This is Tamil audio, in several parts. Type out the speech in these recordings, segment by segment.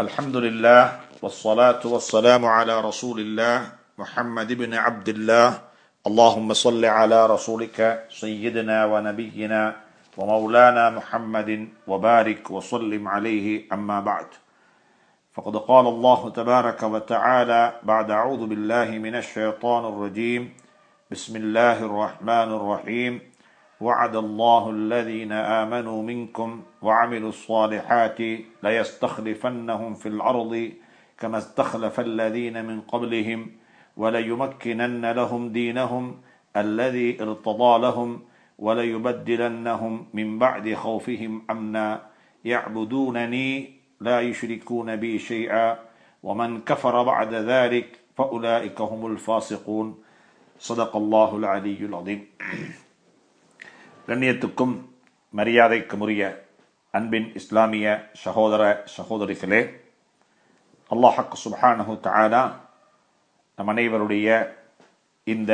الحمد لله والصلاة والسلام على رسول الله محمد بن عبد الله اللهم صل على رسولك سيدنا ونبينا ومولانا محمد وبارك وسلم عليه أما بعد فقد قال الله تبارك وتعالى بعد أعوذ بالله من الشيطان الرجيم بسم الله الرحمن الرحيم وعد الله الذين آمنوا منكم وعملوا الصالحات ليستخلفنهم في الأرض كما استخلف الذين من قبلهم وليمكنن لهم دينهم الذي ارتضى لهم وليبدلنهم من بعد خوفهم أمنا. يعبدونني لا يشركون بي شيئا ومن كفر بعد ذلك فأولئك هم الفاسقون. صدق الله العلي العظيم. கண்ணியத்துக்கும் மரியாதைக்கும் உரிய அன்பின் இஸ்லாமிய சகோதர சகோதரிகளே அல்லாஹக்கு சுப்ஹானஹு தானா நம் அனைவருடைய இந்த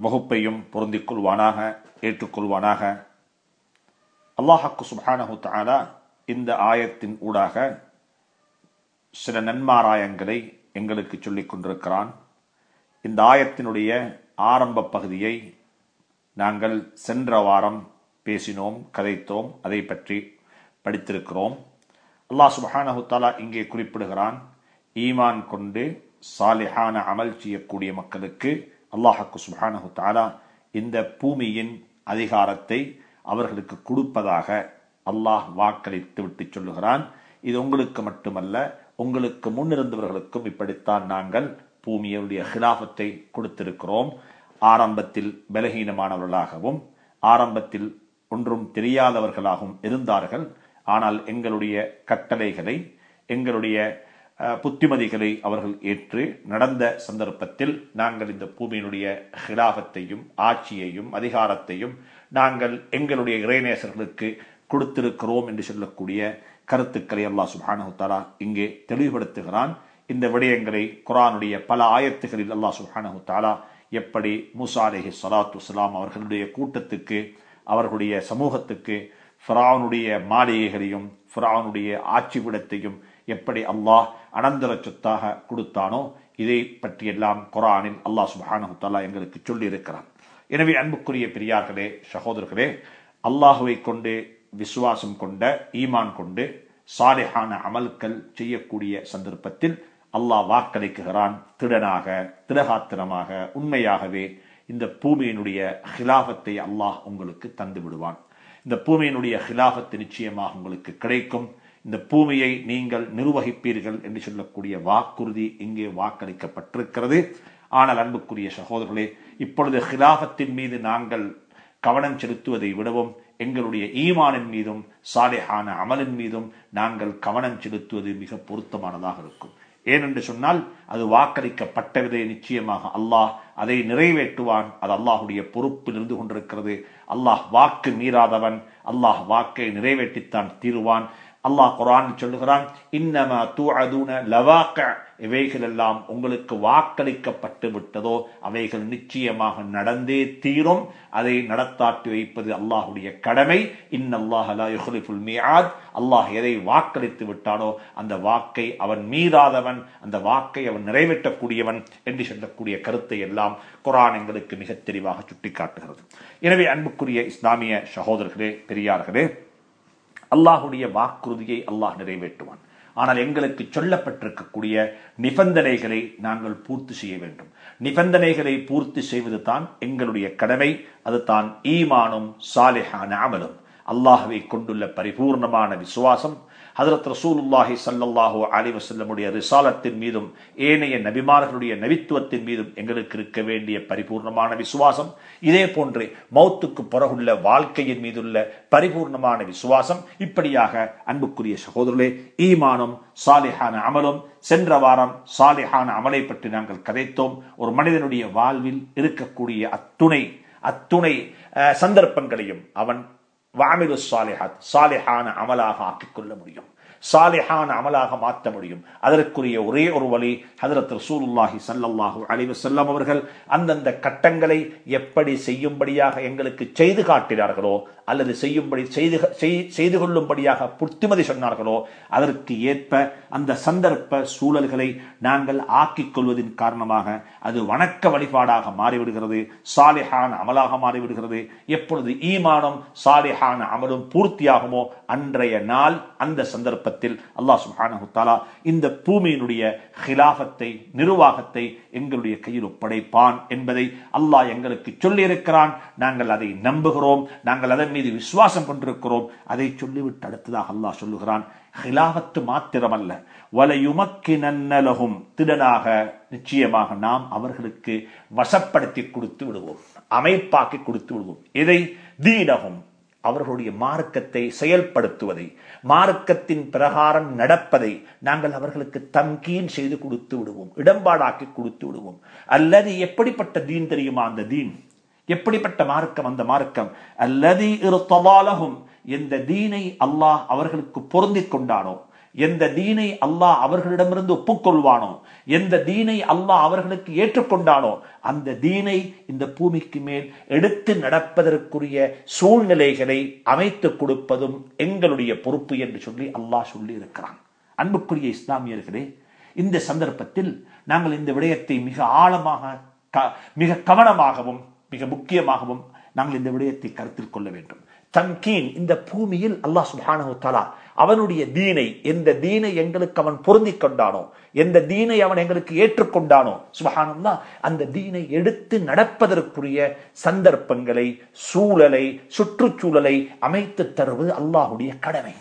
வகுப்பையும் பொருந்திக் கொள்வானாக ஏற்றுக்கொள்வானாக அல்லாஹக்கு சுப்ஹானஹு தானா இந்த ஆயத்தின் ஊடாக சில நன்மாராயங்களை எங்களுக்கு சொல்லிக் கொண்டிருக்கிறான். இந்த ஆயத்தினுடைய ஆரம்ப பகுதியை நாங்கள் சென்ற வாரம் பேசினோம் கதைத்தோம் அதை பற்றி படித்திருக்கிறோம். அல்லாஹ் சுபஹானஹுத்தாலா இங்கே குறிப்பிடுகிறான் ஈமான் கொண்டு சாலிஹான அமல் செய்யக்கூடிய மக்களுக்கு அல்லாஹக்கு சுபஹானஹு தாலா இந்த பூமியின் அதிகாரத்தை அவர்களுக்கு கொடுப்பதாக அல்லாஹ் வாக்களித்து விட்டு சொல்லுகிறான். இது உங்களுக்கு மட்டுமல்ல உங்களுக்கு முன்னிருந்தவர்களுக்கும் இப்படித்தான் நாங்கள் பூமியுடைய ஹிலாபத்தை கொடுத்திருக்கிறோம். ஆரம்பத்தில் பலகீனமானவர்களாகவும் ஆரம்பத்தில் ஒன்றும் தெரியாதவர்களாகவும் இருந்தார்கள். ஆனால் எங்களுடைய கட்டளைகளை எங்களுடைய புத்திமதிகளை அவர்கள் ஏற்று நடந்த சந்தர்ப்பத்தில் நாங்கள் இந்த பூமியினுடைய ஹிலாபத்தையும் ஆட்சியையும் அதிகாரத்தையும் நாங்கள் எங்களுடைய இறைநேசர்களுக்கு கொடுத்திருக்கிறோம் என்று சொல்லக்கூடிய கருத்துக்களை அல்லாஹ் சுபானு தாலா இங்கே தெளிவுபடுத்துகிறான். இந்த விடயங்களை குரானுடைய பல ஆயத்துகளில் அல்லாஹ் சுஹானஹு தாலா எப்படி மூசா அலேஹி சலாத்து சலாம் அவர்களுடைய கூட்டத்துக்கு அவர்களுடைய சமூகத்துக்கு ஃபிராவனுடைய மாளிகைகளையும் ஃபிராவனுடைய ஆட்சிபிடத்தையும் எப்படி அல்லாஹ் அனந்தர சொத்தாக கொடுத்தானோ இதை பற்றியெல்லாம் குரானில் அல்லாஹ் சுஹானஹு எங்களுக்கு சொல்லியிருக்கிறான். எனவே அன்புக்குரிய பெரியார்களே சகோதரர்களே அல்லாஹுவை கொண்டு விசுவாசம் கொண்ட ஈமான் கொண்டு சாலிஹான அமல்கள் செய்யக்கூடிய சந்தர்ப்பத்தில் அல்லாஹ் வாக்களிக்குகிறான் திடனாக திடகாத்திரமாக உண்மையாகவே இந்த பூமியினுடைய ஹிலாபத்தை அல்லாஹ் உங்களுக்கு தந்து விடுவான். இந்த பூமியினுடைய ஹிலாபத்து நிச்சயமாக உங்களுக்கு கிடைக்கும். இந்த பூமியை நீங்கள் நிர்வகிப்பீர்கள் என்று சொல்லக்கூடிய வாக்குறுதி இங்கே வாக்களிக்கப்பட்டிருக்கிறது. ஆனால் அன்புக்குரிய சகோதரர்களே இப்பொழுது ஹிலாபத்தின் மீது நாங்கள் கவனம் செலுத்துவதை விடவும் எங்களுடைய ஈமானின் மீதும் சாலையான அமலின் மீதும் நாங்கள் கவனம் செலுத்துவது மிக பொருத்தமானதாக இருக்கும். ஏனென்று சொன்னால் அது வாக்களிக்கப்பட்டதே நிச்சயமாக. அல்லாஹ் அதை நிறைவேற்றுவான். அது அல்லாஹுடைய பொறுப்பில் இருந்து கொண்டிருக்கிறது. அல்லாஹ் வாக்கு மீறாதவன். அல்லாஹ் வாக்கை நிறைவேற்றித்தான் தீருவான். அல்லாஹ் குரான் சொல்லுகிறான் இன்னமா தூஅதூன லவாக்க இவைகள் எல்லாம் உங்களுக்கு வாக்களிக்கப்பட்டு விட்டதோ அவைகள் நிச்சயமாக நடந்தே தீரும். அதை நடத்தாட்டி வைப்பது அல்லாஹுடைய கடமை. இன்னல்லாஹ் லா யுஹ்லிஃபுல் அல்லாஹ் எதை வாக்களித்து விட்டானோ அந்த வாக்கை அவன் மீறாதவன் அந்த வாக்கை அவன் நிறைவேற்றக்கூடியவன் என்று சொல்லக்கூடிய கருத்தை எல்லாம் குரான் எங்களுக்கு மிக தெளிவாக சுட்டிக்காட்டுகிறது. எனவே அன்புக்குரிய இஸ்லாமிய சகோதரர்களே பெரியார்களே அல்லாஹுடைய வாக்குறுதியை அல்லாஹ் நிறைவேற்றுவான். ஆனால் எங்களுக்கு சொல்லப்பட்டிருக்கக்கூடிய நிபந்தனைகளை நாங்கள் பூர்த்தி செய்ய வேண்டும். நிபந்தனைகளை பூர்த்தி செய்வது தான் எங்களுடைய கடமை. அது தான் ஈமானும் சாலிஹான அமலும். அல்லாஹுவை கொண்டுள்ள பரிபூர்ணமான விசுவாசம். ஹதரத் ரசூலுல்லாஹி சல்லல்லாஹு அலி வசல்லமுடைய ரிசாலத்தின் மீதும் ஏனைய நபிமார்களுடைய நபித்துவத்தின் மீதும் எங்களுக்கு இருக்க வேண்டிய பரிபூர்ணமான விசுவாசம் இதே போன்று மௌத்துக்கு பிறகுள்ள வாழ்க்கையின் மீதுள்ள பரிபூர்ணமான விசுவாசம் இப்படியாக அன்புக்குரிய சகோதரர்களே ஈமானும் சாலிஹான அமலும் சென்ற வாரம் சாலிஹான அமலை பற்றி நாங்கள் கதைத்தோம். ஒரு மனிதனுடைய வாழ்வில் இருக்கக்கூடிய அத்துணை அத்துணை சந்தர்ப்பங்களையும் அவன் வாமிலு சாலிஹாத் சாலிஹான அமலாக ஆக்கிக் கொள்ள முடியும். சாலிஹான அமலாக மாற்ற முடியும். அதற்குரிய ஒரே ஒரு வழி ஹதரத் ரசூலுல்லாஹி ஸல்லல்லாஹு அலைவு செல்லம் அவர்கள் அந்தந்த கட்டங்களை எப்படி செய்யும்படியாக எங்களுக்கு செய்து காட்டினார்களோ அல்லது செய்யும்படி செய்து செய்து கொள்ளும்படியாக புத்திமதி சொன்னார்களோ அதற்கு ஏற்ப அந்த சந்தர்ப்ப சூழல்களை நாங்கள் ஆக்கிக் கொள்வதின் காரணமாக அது வணக்க வழிபாடாக மாறிவிடுகிறது சாலிஹான அமலாக மாறிவிடுகிறது. எப்பொழுது ஈமானும் சாலிஹான அமலும் பூர்த்தியாகுமோ அன்றைய நாள் அந்த சந்தர்ப்பத்தில் அல்லாஹ் சுப்ஹானஹு இந்த பூமியினுடைய ஹிலாஃபத்தை நிர்வாகத்தை எங்களுடைய கையில் ஒப்படைப்பான் என்பதை அல்லாஹ் எங்களுக்கு சொல்லியிருக்கிறான். நாங்கள் அதை நம்புகிறோம். நாங்கள் அதன் மீது விசுவாசம் கொண்டிருக்கிறோம். அதை சொல்லிவிட்டு அடுத்ததாக அல்லாஹ் சொல்லுகிறான். ஹிலாபத்து மாத்திரமல்ல. வலையுமக்கினன்னலகும் திடனாக நிச்சயமாக நாம் அவர்களுக்கு வசப்படுத்தி கொடுத்து விடுவோம். அமைப்பாக்கி கொடுத்து விடுவோம். இதை தீனகும் அவர்களுடைய மார்க்கத்தை செயல்படுத்துவதை மார்க்கத்தின் பிரகாரம் நடப்பதை நாங்கள் அவர்களுக்கு தம்கீன் செய்து கொடுத்து விடுவோம் இடம்பாடாக்கி கொடுத்து விடுவோம். அல்லது எப்படிப்பட்ட தீன் தெரியுமா அந்த தீன்? எப்படிப்பட்ட மார்க்கம் அந்த மார்க்கம்? அல்லது இருத்தவாலகும் எந்த தீனை அல்லாஹ் அவர்களுக்கு பொருந்திக் கொண்டானோ எந்த தீனை அல்லாஹ் அவர்களிடமிருந்து ஒப்புக்கொள்வானோ எந்த தீனை அல்லாஹ் அவர்களுக்கு ஏற்றுக்கொண்டானோ அந்த தீனை இந்த பூமிக்கு மேல் எடுத்து நடப்பதற்குரிய சூழ்நிலைகளை அமைத்துக் கொடுப்பதும் எங்களுடைய பொறுப்பு என்று சொல்லி அல்லாஹ் சொல்லி இருக்கிறான் அன்புக்குரிய இஸ்லாமியர்களே இந்த சந்தர்ப்பத்தில் நாங்கள் இந்த விடயத்தை மிக ஆழமாக க- மிக கவனமாகவும் மிக முக்கியமாகவும் நாங்கள் இந்த விடயத்தை கருத்தில் கொள்ள வேண்டும். தம்கீன் இந்த பூமியில் அல்லாஹ் சுபானு தலா அவனுடைய தீனை எந்த தீனை எங்களுக்கு அவன் பொருந்தி கொண்டானோ எந்த தீனை அவன் எங்களுக்கு ஏற்றுக்கொண்டானோ சுபஹானந்தா அந்த தீனை எடுத்து நடப்பதற்குரிய சந்தர்ப்பங்களை சூழலை சுற்றுச்சூழலை அமைத்து தருவது அல்லாஹ்வுடைய கடமை.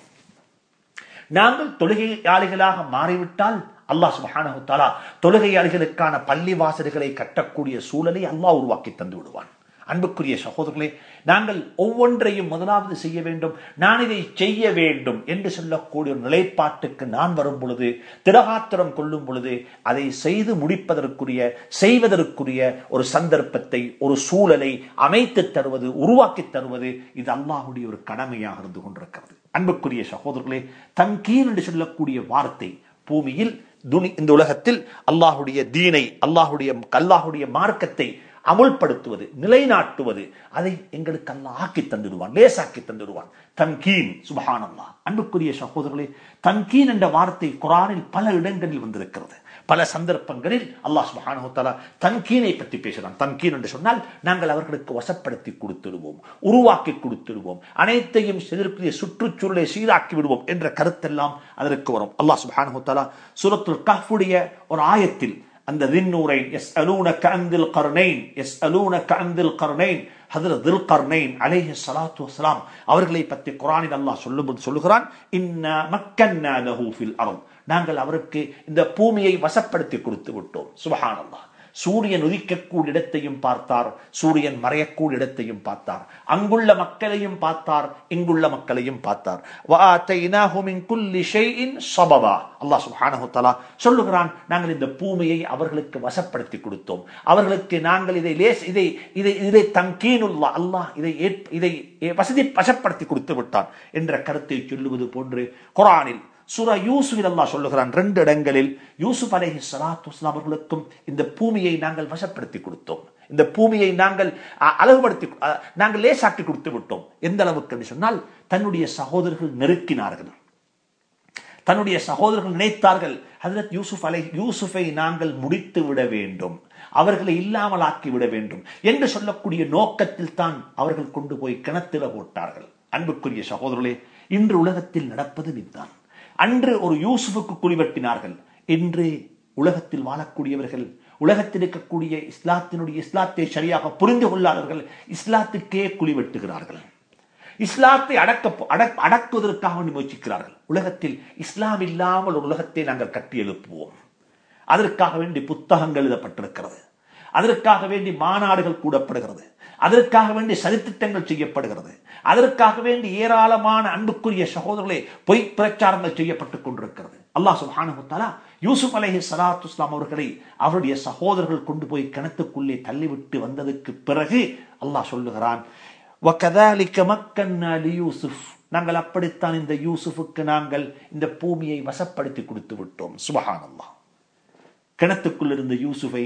நாங்கள் தொழுகையாளிகளாக மாறிவிட்டால் அல்லாஹ் சுபஹானு தலா தொழுகையாளிகளுக்கான பள்ளி வாசல்களை கட்டக்கூடிய சூழலை அல்லாஹ் உருவாக்கி தந்து விடுவான். அன்புக்குரிய சகோதரர்களே நாங்கள் ஒவ்வொன்றையும் முதலாவது செய்ய வேண்டும் நான் இதை செய்ய வேண்டும் என்று சொல்லக்கூடிய ஒரு நிலைப்பாட்டுக்கு நான் வரும் பொழுது திரகாத்திரம் கொள்ளும் பொழுது அதை செய்து முடிப்பதற்குரிய செய்வதற்குரிய ஒரு சந்தர்ப்பத்தை ஒரு சூழலை அமைத்து தருவது உருவாக்கி தருவது இது அல்லாஹுடைய ஒரு கடமையாக இருந்து கொண்டிருக்கிறது. அன்புக்குரிய சகோதரர்களே தங்கீன் என்று சொல்லக்கூடிய வார்த்தை பூமியில் துனி இந்த உலகத்தில் அல்லாஹுடைய தீனை அல்லாஹுடைய அல்லாஹுடைய மார்க்கத்தை அமுல்படுத்துவது நிலைநாட்டுவது அதை எங்களுக்கு அல்ல ஆக்கி தந்துடுவான் லேசாக்கி தந்துடுவான். தன்கீன் சுபஹானல்லா. அன்புக்குரிய சகோதரர்களே தன்கீன் என்ற வார்த்தை குரானில் பல இடங்களில் வந்திருக்கிறது. பல சந்தர்ப்பங்களில் அல்லாஹ் சுப்ஹானஹு தன்கீனை பற்றி பேசுகிறான். தன்கீன் என்று சொன்னால் நாங்கள் அவர்களுக்கு வசப்படுத்தி கொடுத்துடுவோம் உருவாக்கி கொடுத்துடுவோம் அனைத்தையும் எதிர்க்கிற சுற்றுச்சூழலை சீராக்கி விடுவோம் என்ற கருத்தெல்லாம் அதற்கு வரும். அல்லாஹ் சுப்ஹானஹு சுரத்துல் சூரத்துல் கஹ்ஃபுடைய ஒரு ஆயத்தில் அந்த தின்னூரைன் எஸ் அலூன அந்தில் கர்ணைன் எஸ் அலூன அந்தில் கர்ணைன் ஹதரத் தில் கர்ணைன் அலைஹி சலாத்து வசலாம் அவர்களை பற்றி குரானில் அல்லாஹ் சொல்லும்போது சொல்லுகிறான் இன்ன மக்கன்னா லஹு ஃபில் அர்த். நாங்கள் அவருக்கு இந்த பூமியை வசப்படுத்தி கொடுத்து விட்டோம். சுபஹானல்லாஹ். சூரியன் உதிக்கக்கூடிய இடத்தையும் பார்த்தார். சூரியன் மறையக்கூடிய இடத்தையும் பார்த்தார். அங்குள்ள மக்களையும் பார்த்தார். இங்குள்ள மக்களையும் பார்த்தார். அல்லாஹ் சுஹானஹுத்தலா சொல்லுகிறான் நாங்கள் இந்த பூமியை அவர்களுக்கு வசப்படுத்தி கொடுத்தோம். அவர்களுக்கு நாங்கள் இதை லேஸ் இதை இதை இதை தங்கீனுள்ளா அல்லாஹ் இதை இதை வசதி வசப்படுத்தி கொடுத்து விட்டான் என்ற கருத்தை சொல்லுவது போன்று குரானில் சூரா யூசுஃபில் அல்லா சொல்லுகிறான் ரெண்டு இடங்களில் யூசுப் அலேஹி சலாத்து அவர்களுக்கும் இந்த பூமியை நாங்கள் வசப்படுத்தி கொடுத்தோம். இந்த பூமியை நாங்கள் அழகுபடுத்தி நாங்கள் லேசாக்கி கொடுத்து விட்டோம். எந்த அளவுக்கு என்று சொன்னால் தன்னுடைய சகோதரர்கள் நெருக்கினார்கள். தன்னுடைய சகோதரர்கள் நினைத்தார்கள் ஹசரத் யூசுப் அலை யூசுஃபை நாங்கள் முடித்து விட வேண்டும். அவர்களை இல்லாமல் ஆக்கி விட வேண்டும். என்று சொல்லக்கூடிய நோக்கத்தில் தான் அவர்கள் கொண்டு போய் கிணத்தில போட்டார்கள். அன்புக்குரிய சகோதரர்களே இன்று உலகத்தில் நடப்பது இதுதான். அன்று ஒரு யூசுஃபுக்கு குழிவெட்டினார்கள் இன்று உலகத்தில் வாழக்கூடியவர்கள் உலகத்தில் இருக்கக்கூடிய இஸ்லாத்தினுடைய இஸ்லாத்தை சரியாக புரிந்து கொள்ளாதவர்கள் இஸ்லாத்துக்கே குழிவெட்டுகிறார்கள் இஸ்லாத்தை அடக்க அடக்- அடக்குவதற்காக வேண்டி முயற்சிக்கிறார்கள். உலகத்தில் இஸ்லாம் இல்லாமல் ஒரு உலகத்தை நாங்கள் கட்டி எழுப்புவோம். அதற்காக வேண்டி புத்தகங்கள் எழுதப்பட்டிருக்கிறது. அதற்காக வேண்டி மாநாடுகள் கூடப்படுகிறது. அதற்காக வேண்டி சதித்திட்டங்கள் செய்யப்படுகிறது. அதற்காக வேண்டி ஏராளமான அன்புக்குரிய சகோதரர்களே பொய் பிரச்சாரங்கள் செய்யப்பட்டுக் கொண்டிருக்கிறது. அல்லாஹ் சுஹானுத்தாலா யூசுப் அலஹி சலாத்து இஸ்லாம் அவர்களை அவருடைய சகோதரர்கள் கொண்டு போய் கிணத்துக்குள்ளே தள்ளிவிட்டு வந்ததுக்கு பிறகு அல்லாஹ் சொல்லுகிறான் நாங்கள் அப்படித்தான் இந்த யூசுஃபுக்கு நாங்கள் இந்த பூமியை வசப்படுத்தி கொடுத்து விட்டோம். சுபஹான் அல்லாஹ் கிணத்துக்குள் இருந்த யூசுஃபை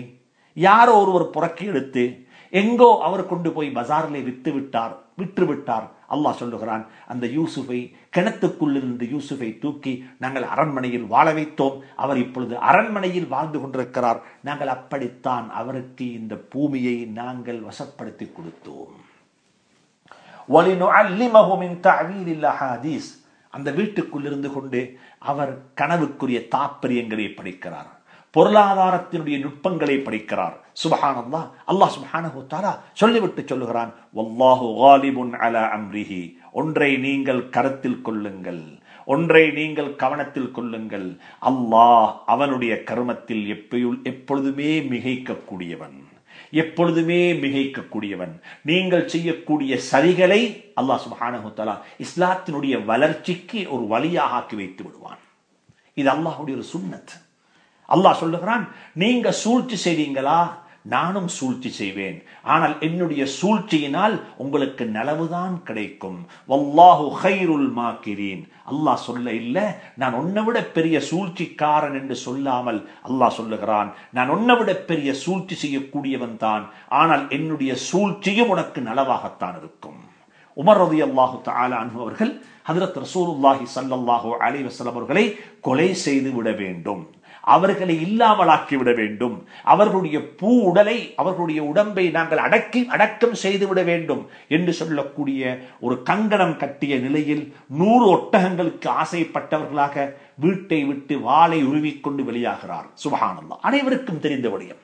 யாரோ ஒருவர் புறக்கி எடுத்து எங்கோ அவர் கொண்டு போய் பஜாரிலே வித்து விட்டார் விற்று விட்டார். அல்லாஹ் சொல்லுகிறான் அந்த யூசுஃபை கிணத்துக்குள் இருந்து யூசுஃபை தூக்கி நாங்கள் அரண்மனையில் வாழ வைத்தோம். அவர் இப்பொழுது அரண்மனையில் வாழ்ந்து கொண்டிருக்கிறார். நாங்கள் அப்படித்தான் அவருக்கு இந்த பூமியை நாங்கள் வசப்படுத்தி கொடுத்தோம். அந்த வீட்டுக்குள் இருந்து கொண்டு அவர் கனவுக்குரிய தாற்பயங்களை படிக்கிறார். பொருளாதாரத்தினுடைய நுட்பங்களை படிக்கிறார். சுபஹானல்லா. அல்லாஹ் சுபஹானஹு தாலா சொல்லிவிட்டு சொல்லுகிறான் வல்லாஹு காலிபுன் அலா அம்ரிஹி. ஒன்றை நீங்கள் கருத்தில் கொள்ளுங்கள். ஒன்றை நீங்கள் கவனத்தில் கொள்ளுங்கள். அல்லாஹ் அவனுடைய கருமத்தில் எப்பயுள் எப்பொழுதுமே மிகைக்கக்கூடியவன். எப்பொழுதுமே மிகைக்கக்கூடியவன். நீங்கள் செய்யக்கூடிய சரிகளை அல்லாஹ் சுபஹானஹு தாலா இஸ்லாத்தினுடைய வளர்ச்சிக்கு ஒரு வழியாக ஆக்கி வைத்து விடுவான். இது அல்லாஹுடைய ஒரு சுண்ணத் அல்லாஹ் சொல்லுகிறான் நீங்க சூழ்ச்சி செய்வீங்களா நானும் சூழ்ச்சி செய்வேன். ஆனால் என்னுடைய சூழ்ச்சியினால் உங்களுக்கு நலவுதான் கிடைக்கும். வல்லாஹு ஹைருல் மாக்கிரீன். அல்லாஹ் சொல்ல இல்ல நான் உன்னை விட பெரிய சூழ்ச்சிக்காரன் என்று சொல்லாமல் அல்லாஹ் சொல்லுகிறான் நான் உன்னை விட பெரிய சூழ்ச்சி செய்யக்கூடியவன் தான். ஆனால் என்னுடைய சூழ்ச்சியும் உனக்கு நலவாகத்தான் இருக்கும். உமர் ரதி அல்லாஹு தாலான் அவர்கள் ஹதரத் ரசூலுல்லாஹி சல்லாஹூ அலி வசலம் அவர்களை கொலை செய்து விட வேண்டும். அவர்களை இல்லாமலாக்கி விட வேண்டும். அவர்களுடைய பூ உடலை அவர்களுடைய உடம்பை நாங்கள் அடக்கி அடக்கம் செய்து விட வேண்டும் என்று சொல்லக்கூடிய ஒரு கங்கணம் கட்டிய நிலையில் நூறு ஒட்டகங்களுக்கு ஆசைப்பட்டவர்களாக வீட்டை விட்டு வாளை உருவிக்கொண்டு வெளியாகிறார். சுபஹானல்லா அனைவருக்கும் தெரிந்த விடயம்.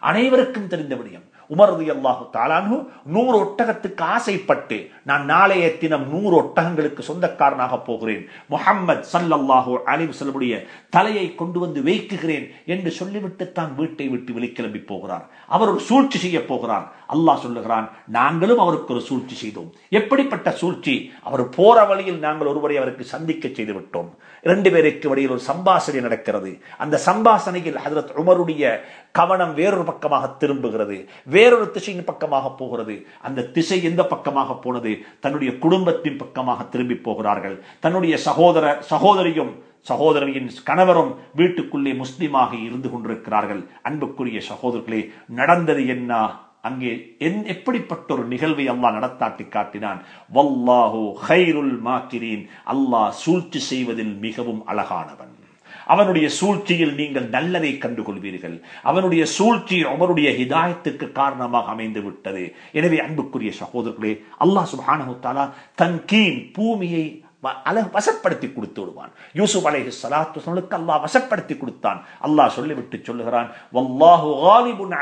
அனைவருக்கும் தெரிந்த விடயம். உமரது அல்லாஹு தாலானு நூறு ஒட்டகத்துக்கு ஆசைப்பட்டு நான் நாளைய தினம் நூறு ஒட்டகங்களுக்கு சொந்தக்காரனாக போகிறேன். முகம்மது சல்லல்லாஹு அலிம் செல்லமுடைய தலையை கொண்டு வந்து வைக்குகிறேன் என்று சொல்லிவிட்டு தான் வீட்டை விட்டு வெளிக்கிளம்பி போகிறார். அவர் ஒரு சூழ்ச்சி செய்ய போகிறார். அல்லாஹ் சொல்லுகிறான் நாங்களும் அவருக்கு ஒரு சூழ்ச்சி செய்தோம். எப்படிப்பட்ட சூழ்ச்சி? அவர் போற வழியில் நாங்கள் ஒருவரை அவருக்கு சந்திக்க செய்து விட்டோம் இரண்டு பேருக்கு இடையில் ஒரு சம்பாசனை நடக்கிறது. அந்த சம்பாசனையில் ஹசரத் உமருடைய கவனம் வேறொரு பக்கமாக திரும்புகிறது. வேறொரு திசையின் பக்கமாக போகிறது. அந்த திசை எந்த பக்கமாக போனது? தன்னுடைய குடும்பத்தின் பக்கமாக திரும்பி போகிறார்கள். தன்னுடைய சகோதர சகோதரியும் சகோதரியின் கணவரும் வீட்டுக்குள்ளே முஸ்லிமாக இருந்து கொண்டிருக்கிறார்கள். அன்புக்குரிய சகோதரர்களே நடந்தது என்ன? அங்கே என் எப்படிப்பட்ட ஒரு நிகழ்வை அல்லாஹ் நடத்தாட்டி காட்டினான். வல்லாஹு ஹைருல் மாக்கிரீன். அல்லாஹ் சூழ்ச்சி செய்வதில் மிகவும் அழகானவன். அவனுடைய சூழ்ச்சியில் நீங்கள் நல்லதை கண்டுகொள்வீர்கள். அவனுடைய சூழ்ச்சி அவருடைய ஹிதாயத்துக்கு காரணமாக அமைந்து விட்டது. எனவே அன்புக்குரிய சகோதரர்களே அல்லாஹ் சுபானு தாலா தன் கீழ் பூமியை வசப்படுத்தி கொடுத்து விடுவான். யூசுப் அலேஹி சலாத்துக்கு அல்லாஹ் வசப்படுத்தி கொடுத்தான். அல்லாஹ் சொல்லிவிட்டு சொல்லுகிறான்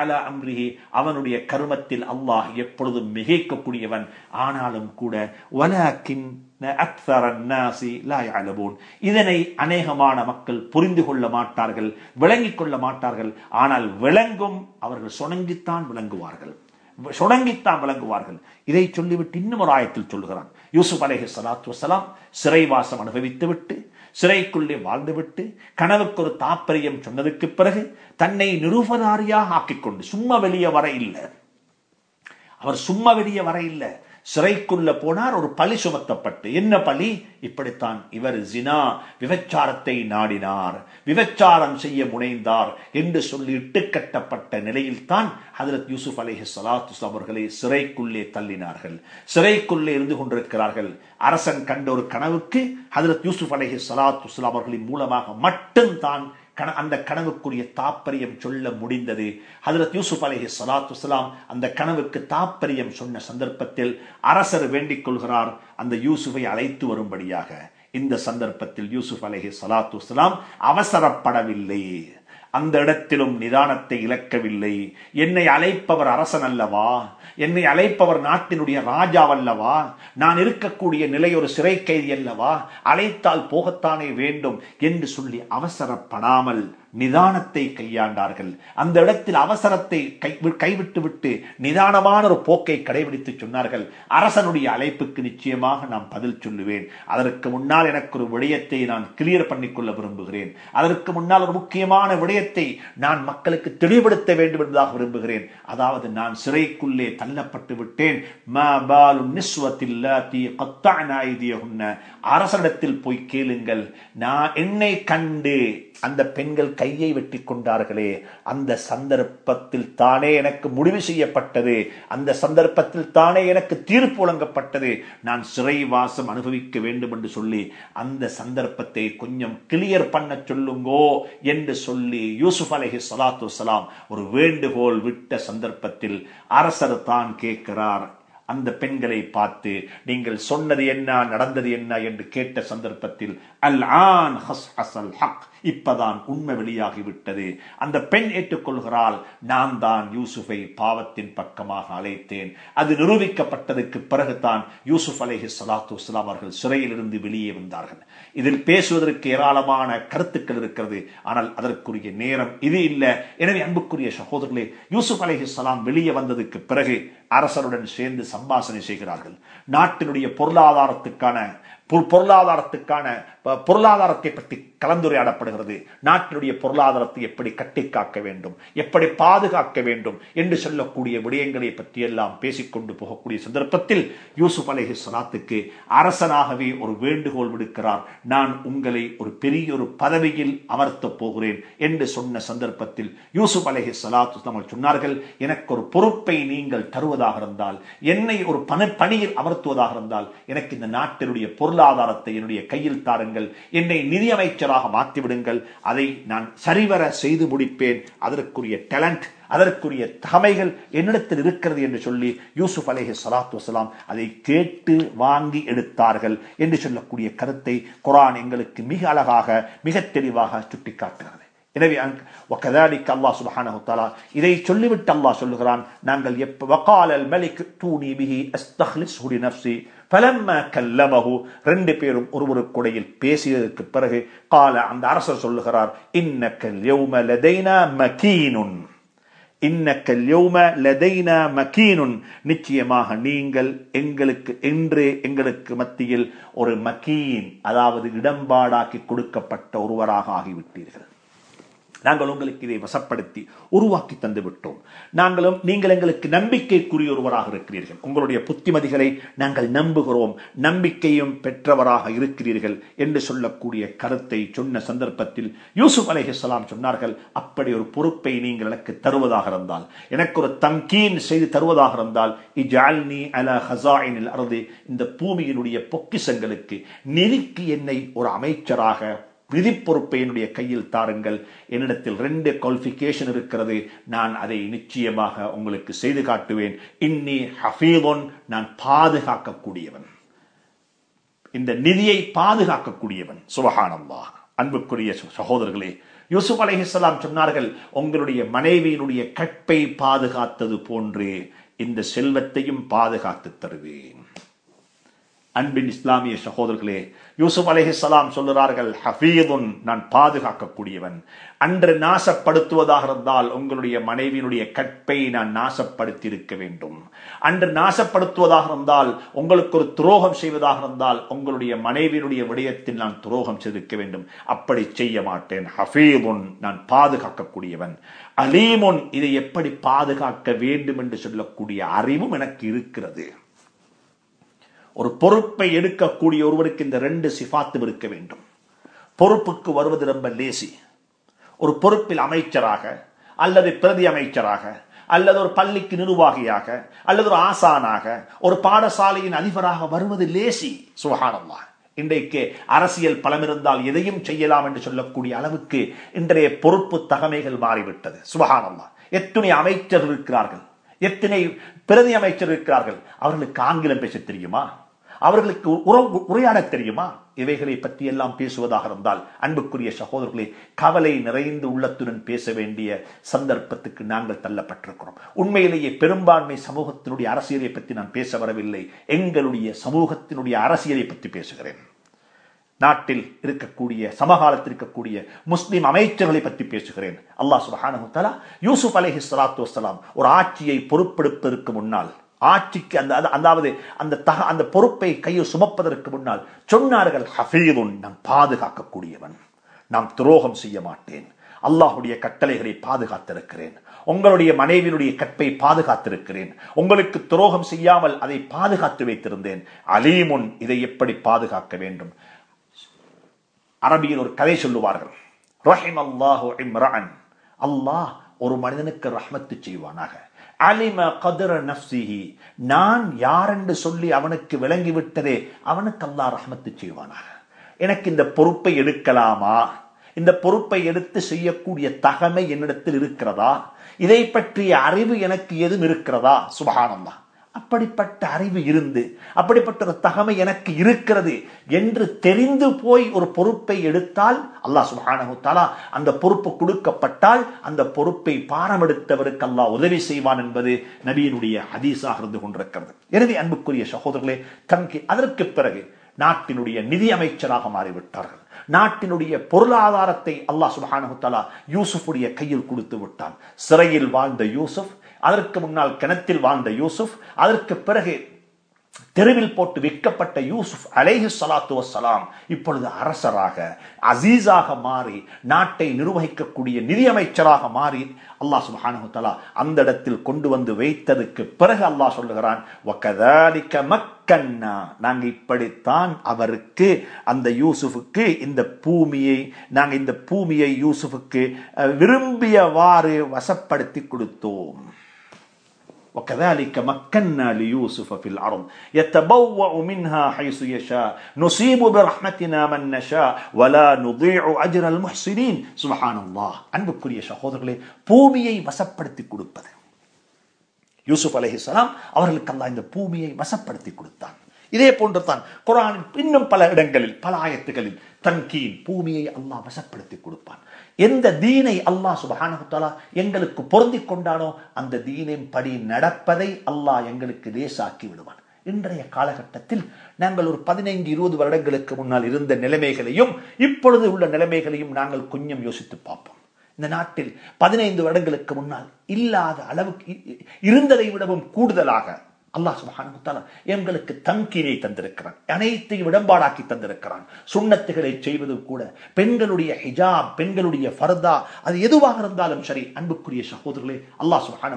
அலா அம்ரிஹி. அவனுடைய கருமத்தில் அல்லாஹ் எப்பொழுதும் மிகைக்கக்கூடியவன். ஆனாலும் கூட வலாக்கின் இதனை அநேகமான மக்கள் புரிந்து கொள்ள மாட்டார்கள் விளங்கிக் கொள்ள மாட்டார்கள். ஆனால் விளங்கும் அவர்கள் சுணங்கித்தான் விளங்குவார்கள். சுணங்கித்தான் விளங்குவார்கள். இதை சொல்லிவிட்டு இன்னும் ஒரு ஆயத்தில் சொல்லுகிறான். யூசுப் அலேஹி சலாத்து வசலாம் சிறைவாசம் அனுபவித்துவிட்டு சிறைக்குள்ளே வாழ்ந்துவிட்டு கனவுக்கு ஒரு தாற்பயம் சொன்னதுக்கு பிறகு தன்னை நிரூபதாரியாக ஆக்கிக்கொண்டு சும்மா வெளியே வர இல்லை. அவர் சும்மா வெளியே வர இல்லை. சிறைக்குள்ள போனார் ஒரு பழி சுமத்தப்பட்டு. என்ன பழி? இப்படித்தான். இவர் ஜினா விபச்சாரத்தை நாடினார். விபச்சாரம் செய்ய முனைந்தார் என்று சொல்லி இட்டுக்கட்டப்பட்ட நிலையில் தான் ஹதரத் யூசுப் அலேஹி சலாத்து அவர்களை சிறைக்குள்ளே தள்ளினார்கள். சிறைக்குள்ளே இருந்து கொண்டிருக்கிறார்கள். அரசன் கண்ட ஒரு கனவுக்கு ஹதரத் யூசுப் அலேஹி சலாத்து அவர்களின் மூலமாக மட்டும்தான் அந்த கனவுக்குரிய தாப்பரியம் சொல்ல முடிந்தது. ஹதரத் யூசுப் அலஹி சலாத்து சலாம் அந்த கனவுக்கு தாப்பரியம் சொன்ன சந்தர்ப்பத்தில் அரசர் வேண்டிக் கொள்கிறார். அந்த யூசுஃபை அழைத்து வரும்படியாக இந்த சந்தர்ப்பத்தில் யூசுப் அலஹி சலாத்து சலாம் அவசரப்படவில்லை. அந்த இடத்திலும் நிதானத்தை இழக்கவில்லை. என்னை அழைப்பவர் அரசன் அல்லவா? என்னை அழைப்பவர் நாட்டினுடைய ராஜாவல்லவா? நான் இருக்கக்கூடிய நிலை ஒரு சிறை கைதி அல்லவா? அழைத்தால் போகத்தானே வேண்டும் என்று சொல்லி அவசரப்படாமல் நிதானத்தை கையாண்டார்கள். அந்த இடத்தில் அவசரத்தை கை கைவிட்டு விட்டு நிதானமான ஒரு போக்கை கடைபிடித்து சொன்னார்கள். அரசனுடைய அழைப்புக்கு நிச்சயமாக நான் பதில் சொல்லுவேன். அதற்கு முன்னால் எனக்கு ஒரு விடயத்தை நான் கிளியர் பண்ணிக்கொள்ள விரும்புகிறேன். அதற்கு முன்னால் ஒரு முக்கியமான விடயத்தை நான் மக்களுக்கு தெளிவுபடுத்த வேண்டும் என்பதாக விரும்புகிறேன். அதாவது நான் சிறைக்குள்ளே தள்ளப்பட்டு விட்டேன். அரசனிடத்தில் போய் கேளுங்கள். நான் என்னை கண்டு அந்த பெண்கள் கையை வெட்டி கொண்டார்களே அந்த சந்தர்ப்பத்தில் தானே எனக்கு முடிவு செய்யப்பட்டது. அந்த சந்தர்ப்பத்தில் தானே எனக்கு தீர்ப்பு வழங்கப்பட்டது. நான் சிறைவாசம் அனுபவிக்க வேண்டும் என்று சொல்லி அந்த சந்தர்ப்பத்தை கொஞ்சம் கிளியர் பண்ண சொல்லுங்கோ என்று சொல்லி யூசுப் அலஹி சலாத்து சலாம் ஒரு வேண்டுகோள் விட்ட சந்தர்ப்பத்தில் அரசர் தான் கேட்கிறார். அந்த பெண்களை பார்த்து நீங்கள் சொன்னது என்ன நடந்தது என்ன என்று கேட்ட சந்தர்ப்பத்தில் அல் ஆன் அசல் ஹக். இப்பதான் உண்மை வெளியாகிவிட்டது. அந்த பெண் ஏற்றுக்கொள்கிறாள் நான் தான் யூசுஃபை பாவத்தின் பக்கமாக அழைத்தேன். அது நிரூபிக்கப்பட்டதற்கு பிறகுதான் யூசுப் அலேஹி சலாத்து வலாம் அவர்கள் சிறையிலிருந்து வெளியே வந்தார்கள். இதில் பேசுவதற்கு ஏராளமான கருத்துக்கள் இருக்கிறது. ஆனால் அதற்குரிய நேரம் இது இல்லை. எனவே அன்புக்குரிய சகோதரர்களே யூசுப் அலேஹி சலாம் வெளியே வந்ததுக்கு பிறகு அரசருடன் சேர்ந்து சம்பாசனை செய்கிறார்கள். நாட்டினுடைய பொருளாதாரத்துக்கான பொருளாதாரத்துக்கான பொருளாதாரத்தை பற்றி கலந்துரையாடப்படுகிறது. நாட்டினுடைய பொருளாதாரத்தை எப்படி கட்டி காக்க வேண்டும் எப்படி பாதுகாக்க வேண்டும் என்று சொல்லக்கூடிய விடயங்களை பற்றியெல்லாம் பேசிக்கொண்டு போகக்கூடிய சந்தர்ப்பத்தில் யூசுப் அலேஹி சலாத்துக்கு அரசனாகவே ஒரு வேண்டுகோள் விடுக்கிறார். நான் உங்களை ஒரு பெரிய ஒரு பதவியில் அமர்த்தப் போகிறேன் என்று சொன்ன சந்தர்ப்பத்தில் யூசுப் அலேஹி சலாத்து தமிழ் சொன்னார்கள் எனக்கு ஒரு பொறுப்பை நீங்கள் தருவதாக இருந்தால் என்னை ஒரு பண பணியில் அமர்த்துவதாக இருந்தால் எனக்கு இந்த நாட்டினுடைய பொருளாதாரத்தை என்னுடைய கையில் தாருங்கள். என்னை நிதியமைச்சர் நிதியமைச்சராக மாற்றிவிடுங்கள். அதை நான் சரிவர செய்து முடிப்பேன். அதற்குரிய டேலண்ட் அதற்குரிய தகமைகள் என்னிடத்தில் இருக்கிறது என்று சொல்லி யூசுப் அலேஹி சலாத்து வசலாம் அதை கேட்டு வாங்கி எடுத்தார்கள் என்று சொல்லக்கூடிய கருத்தை குரான் எங்களுக்கு மிக அழகாக மிக தெளிவாக சுட்டிக்காட்டுகிறது. எனவே வக்கதாலிக்கு அல்லாஹ் சுபஹானஹு இதை சொல்லிவிட்டு அல்லாஹ் சொல்லுகிறான் நாங்கள் எப்ப வகாலல் மலிக் தூனி பிஹி அஸ்தஹ்லிஸ்ஹு லினஃப்ஸி பலம்ம கல்லமகு ரெண்டு பேரும் ஒருவருக்குடையில் பேசியதற்கு பிறகு கால அந்த அரசர் சொல்லுகிறார் இன்னக்கல் யௌம லதைனா மகீனுன் இன்னக்கல் யௌம லதைனா மகீனுன் நிச்சயமாக நீங்கள் எங்களுக்கு என்று எங்களுக்கு மத்தியில் ஒரு மக்கீன் அதாவது இடம்பாடாக்கி கொடுக்கப்பட்ட ஒருவராக ஆகிவிட்டீர்கள். நாங்கள் உங்களுக்கு இதை வசப்படுத்தி உருவாக்கி தந்து விட்டோம் நாங்களும் நீங்கள் எங்களுக்கு நம்பிக்கைக்குரிய ஒருவராக இருக்கிறீர்கள். உங்களுடைய புத்திமதிகளை நாங்கள் நம்புகிறோம். நம்பிக்கையும் பெற்றவராக இருக்கிறீர்கள் என்று சொல்லக்கூடிய கருத்தை சொன்ன சந்தர்ப்பத்தில் யூசுப் அலைஹிஸ்லாம் சொன்னார்கள் அப்படி ஒரு பொறுப்பை நீங்கள் எனக்கு தருவதாக இருந்தால் எனக்கு ஒரு தங்கீன் செய்து தருவதாக இருந்தால் இஜால்னி அல ஹசாயினில் அறுது இந்த பூமியினுடைய பொக்கிசங்களுக்கு நெருக்கி என்னை ஒரு அமைச்சராக விதி பொறுப்பை என்னுடைய கையில் தாருங்கள். என்னிடத்தில் ரெண்டு குவாலிஃபிகேஷன் இருக்கிறது. நான் அதை நிச்சயமாக உங்களுக்கு செய்து காட்டுவேன். இன்னி ஹஃபீவன் நான் பாதுகாக்கக்கூடியவன். இந்த நிதியை பாதுகாக்கக்கூடியவன். சுபஹானல்லா அன்புக்குரிய சகோதரர்களே யூசுப் அலைஹிஸ்லாம் சொன்னார்கள் உங்களுடைய மனைவியினுடைய கற்பை பாதுகாத்தது போன்று இந்த செல்வத்தையும் பாதுகாத்து தருவேன். அன்பின் இஸ்லாமிய சகோதரர்களே யூசுப் அலேஹிசலாம் சொல்லுறார்கள் ஹஃபீதுன் நான் பாதுகாக்கக்கூடியவன். அன்று நாசப்படுத்துவதாக இருந்தால் உங்களுடைய மனைவியினுடைய கற்பை நான் நாசப்படுத்தி இருக்க வேண்டும். அன்று நாசப்படுத்துவதாக இருந்தால் உங்களுக்கு ஒரு துரோகம் செய்வதாக இருந்தால் உங்களுடைய மனைவியினுடைய விடயத்தில் நான் துரோகம் செய்திருக்க வேண்டும். அப்படி செய்ய மாட்டேன். ஹஃபீதுன் நான் பாதுகாக்கக்கூடியவன். அலீமுன் இதை எப்படி பாதுகாக்க வேண்டும் என்று சொல்லக்கூடிய அறிவும் எனக்கு இருக்கிறது. ஒரு பொறுப்பை எடுக்கக்கூடிய ஒருவருக்கு இந்த ரெண்டு சிபாத்து இருக்க வேண்டும். பொறுப்புக்கு வருவது ரொம்ப லேசி ஒரு பொறுப்பில் அமைச்சராக அல்லது பிரதி அமைச்சராக அல்லது ஒரு பள்ளிக்கு நிர்வாகியாக அல்லது ஒரு ஆசானாக ஒரு பாடசாலையின் அதிபராக வருவது லேசி சுகானம்மா இன்றைக்கு அரசியல் பலம் இருந்தால் எதையும் செய்யலாம் என்று சொல்லக்கூடிய அளவுக்கு இன்றைய பொறுப்பு தகமைகள் மாறிவிட்டது. சுபகானம்மா எத்தனை அமைச்சர் இருக்கிறார்கள்? எத்தனை பிரதி அமைச்சர் இருக்கிறார்கள்? அவர்களுக்கு ஆங்கிலம் பேச தெரியுமா? அவர்களுக்கு உறவு உரையாட தெரியுமா? இவைகளை பற்றி எல்லாம் பேசுவதாக இருந்தால் அன்புக்குரிய சகோதரர்களே கவலை நிறைந்து உள்ளத்துடன் பேச வேண்டிய சந்தர்ப்பத்துக்கு நாங்கள் தள்ளப்பட்டிருக்கிறோம். உண்மையிலேயே பெரும்பான்மை சமூகத்தினுடைய அரசியலை பற்றி நான் பேச வரவில்லை. எங்களுடைய சமூகத்தினுடைய அரசியலை பற்றி பேசுகிறேன். நாட்டில் இருக்கக்கூடிய சமகாலத்தில் இருக்கக்கூடிய முஸ்லிம் அமைச்சர்களை பற்றி பேசுகிறேன். அல்லாஹ் சுபஹானஹு யூசுப் அலஹி சலாத்து வசலாம் ஒரு ஆட்சியை பொறுப்பெடுப்பதற்கு முன்னால் ஆட்சிக்கு அந்த அந்த- அதாவது அந்த தக அந்த பொறுப்பை கையில் சுமப்பதற்கு முன்னால் சொன்னார்கள் ஹஃபீதுன் நான் பாதுகாக்கக்கூடியவன். நாம் துரோகம் செய்ய மாட்டேன். அல்லாஹுடைய கட்டளைகளை பாதுகாத்திருக்கிறேன். உங்களுடைய மனைவியினுடைய கற்பை பாதுகாத்திருக்கிறேன். உங்களுக்கு துரோகம் செய்யாமல் அதை பாதுகாத்து வைத்திருந்தேன். அலீமுன் இதை எப்படி பாதுகாக்க வேண்டும்? அரபியில் ஒரு கதை சொல்லுவார்கள். ரஹிம் அல்லாஹு இம்ரான். அல்லாஹ் ஒரு மனிதனுக்கு ரஹ்மத்து செய்வானாக. அலிம கதிர நஃப்சிஹி நான் யாரென்று சொல்லி அவனுக்கு விளங்கிவிட்டதே அவனுக்கு அல்லாஹ் ரஹமத்து செய்வானாக. எனக்கு இந்த பொறுப்பை எடுக்கலாமா? இந்த பொறுப்பை எடுத்து செய்யக்கூடிய தகமை என்னிடத்தில் இருக்கிறதா? இதை பற்றிய அறிவு எனக்கு எதுவும் இருக்கிறதா? சுபகானந்தான் அப்படிப்பட்ட அறிவு இருந்து அப்படிப்பட்ட ஒரு தகமை எனக்கு இருக்கிறது என்று தெரிந்து போய் ஒரு பொறுப்பை எடுத்தால் அல்லாஹ் சுப்ஹானஹு அந்த பொறுப்பு கொடுக்கப்பட்டால் அந்த பொறுப்பை பாரமெடுத்தவருக்கு அல்லாஹ் உதவி செய்வான் என்பது நபியினுடைய ஹதீஸாக இருந்து கொண்டிருக்கிறது. எனவே அன்புக்குரிய சகோதரர்களே தங்கி அதற்கு பிறகு நாட்டினுடைய நிதி அமைச்சராக மாறிவிட்டார்கள். நாட்டினுடைய பொருளாதாரத்தை அல்லாஹ் சுப்ஹானஹு தஆலா யூசுஃபுடைய கையில் கொடுத்து விட்டான். சிறையில் வாழ்ந்த யூசுப் அதற்கு முன்னால் கிணத்தில் வாழ்ந்த யூசுப் அதற்கு பிறகு தெருவில் போட்டு விற்கப்பட்ட யூசுப் அலேஹு சலாத்து வசலாம் இப்பொழுது அரசராக அசீஸாக மாறி நாட்டை நிர்வகிக்கக்கூடிய நிதியமைச்சராக மாறி அல்லாஹ் சுபானுத்தலா அந்த இடத்தில் கொண்டு வந்து வைத்ததுக்கு பிறகு அல்லாஹ் சொல்லுகிறான் வகதாலிக நாங்க இப்படித்தான் அவருக்கு அந்த யூசுஃபுக்கு இந்த பூமியை நாங்க இந்த பூமியை யூசுஃபுக்கு அஹ், விரும்பியவாறு வசப்படுத்தி கொடுத்தோம். وكذلك مكنا ليوسف في الأرض يتبوأ منها حيث يشاء نصيب برحمتنا من نشاء ولا نضيع أجر المحسنين سبحان الله அன்புக்குரிய சகோதரர்களே பூமியை வசப்படுத்தி கொடுப்பது யூசுப் அலைஹிஸ்ஸலாம் அவர்களுக்கு அல்லாஹ் இந்த பூமியை வசப்படுத்தி கொடுத்தான் இதே போன்று தான் குரானில் இன்னும் பல இடங்களில் பல ஆயத்துகளில் தன்கீன் பூமியை அல்லாஹ் வசப்படுத்தி கொடுப்பான் எந்த தீனை அல்லாஹ் சுபஹானகுத்தாலா எங்களுக்கு பொருந்தி கொண்டானோ அந்த தீனின் படி நடப்பதை அல்லாஹ் எங்களுக்கு லேசாக்கி விடுவான். இன்றைய காலகட்டத்தில் நாங்கள் ஒரு பதினைந்து இருபது வருடங்களுக்கு முன்னால் இருந்த நிலைமைகளையும் இப்பொழுது உள்ள நிலைமைகளையும் நாங்கள் கொஞ்சம் யோசித்து பார்ப்போம். இந்த நாட்டில் பதினைந்து வருடங்களுக்கு முன்னால் இல்லாத அளவுக்கு இருந்ததை விடவும் கூடுதலாக அல்லாஹ் சுபான் எங்களுக்கு தம்கீரை தந்திருக்கிறான். அனைத்தையும் இடம்பாடாக்கி தந்திருக்கிறான். சுண்ணத்துகளை செய்வது கூட பெண்களுடைய ஹிஜாப் பெண்களுடைய ஃபர்தா அது எதுவாக இருந்தாலும் சரி அன்புக்குரிய சகோதரர்களே அல்லாஹ் சுபான்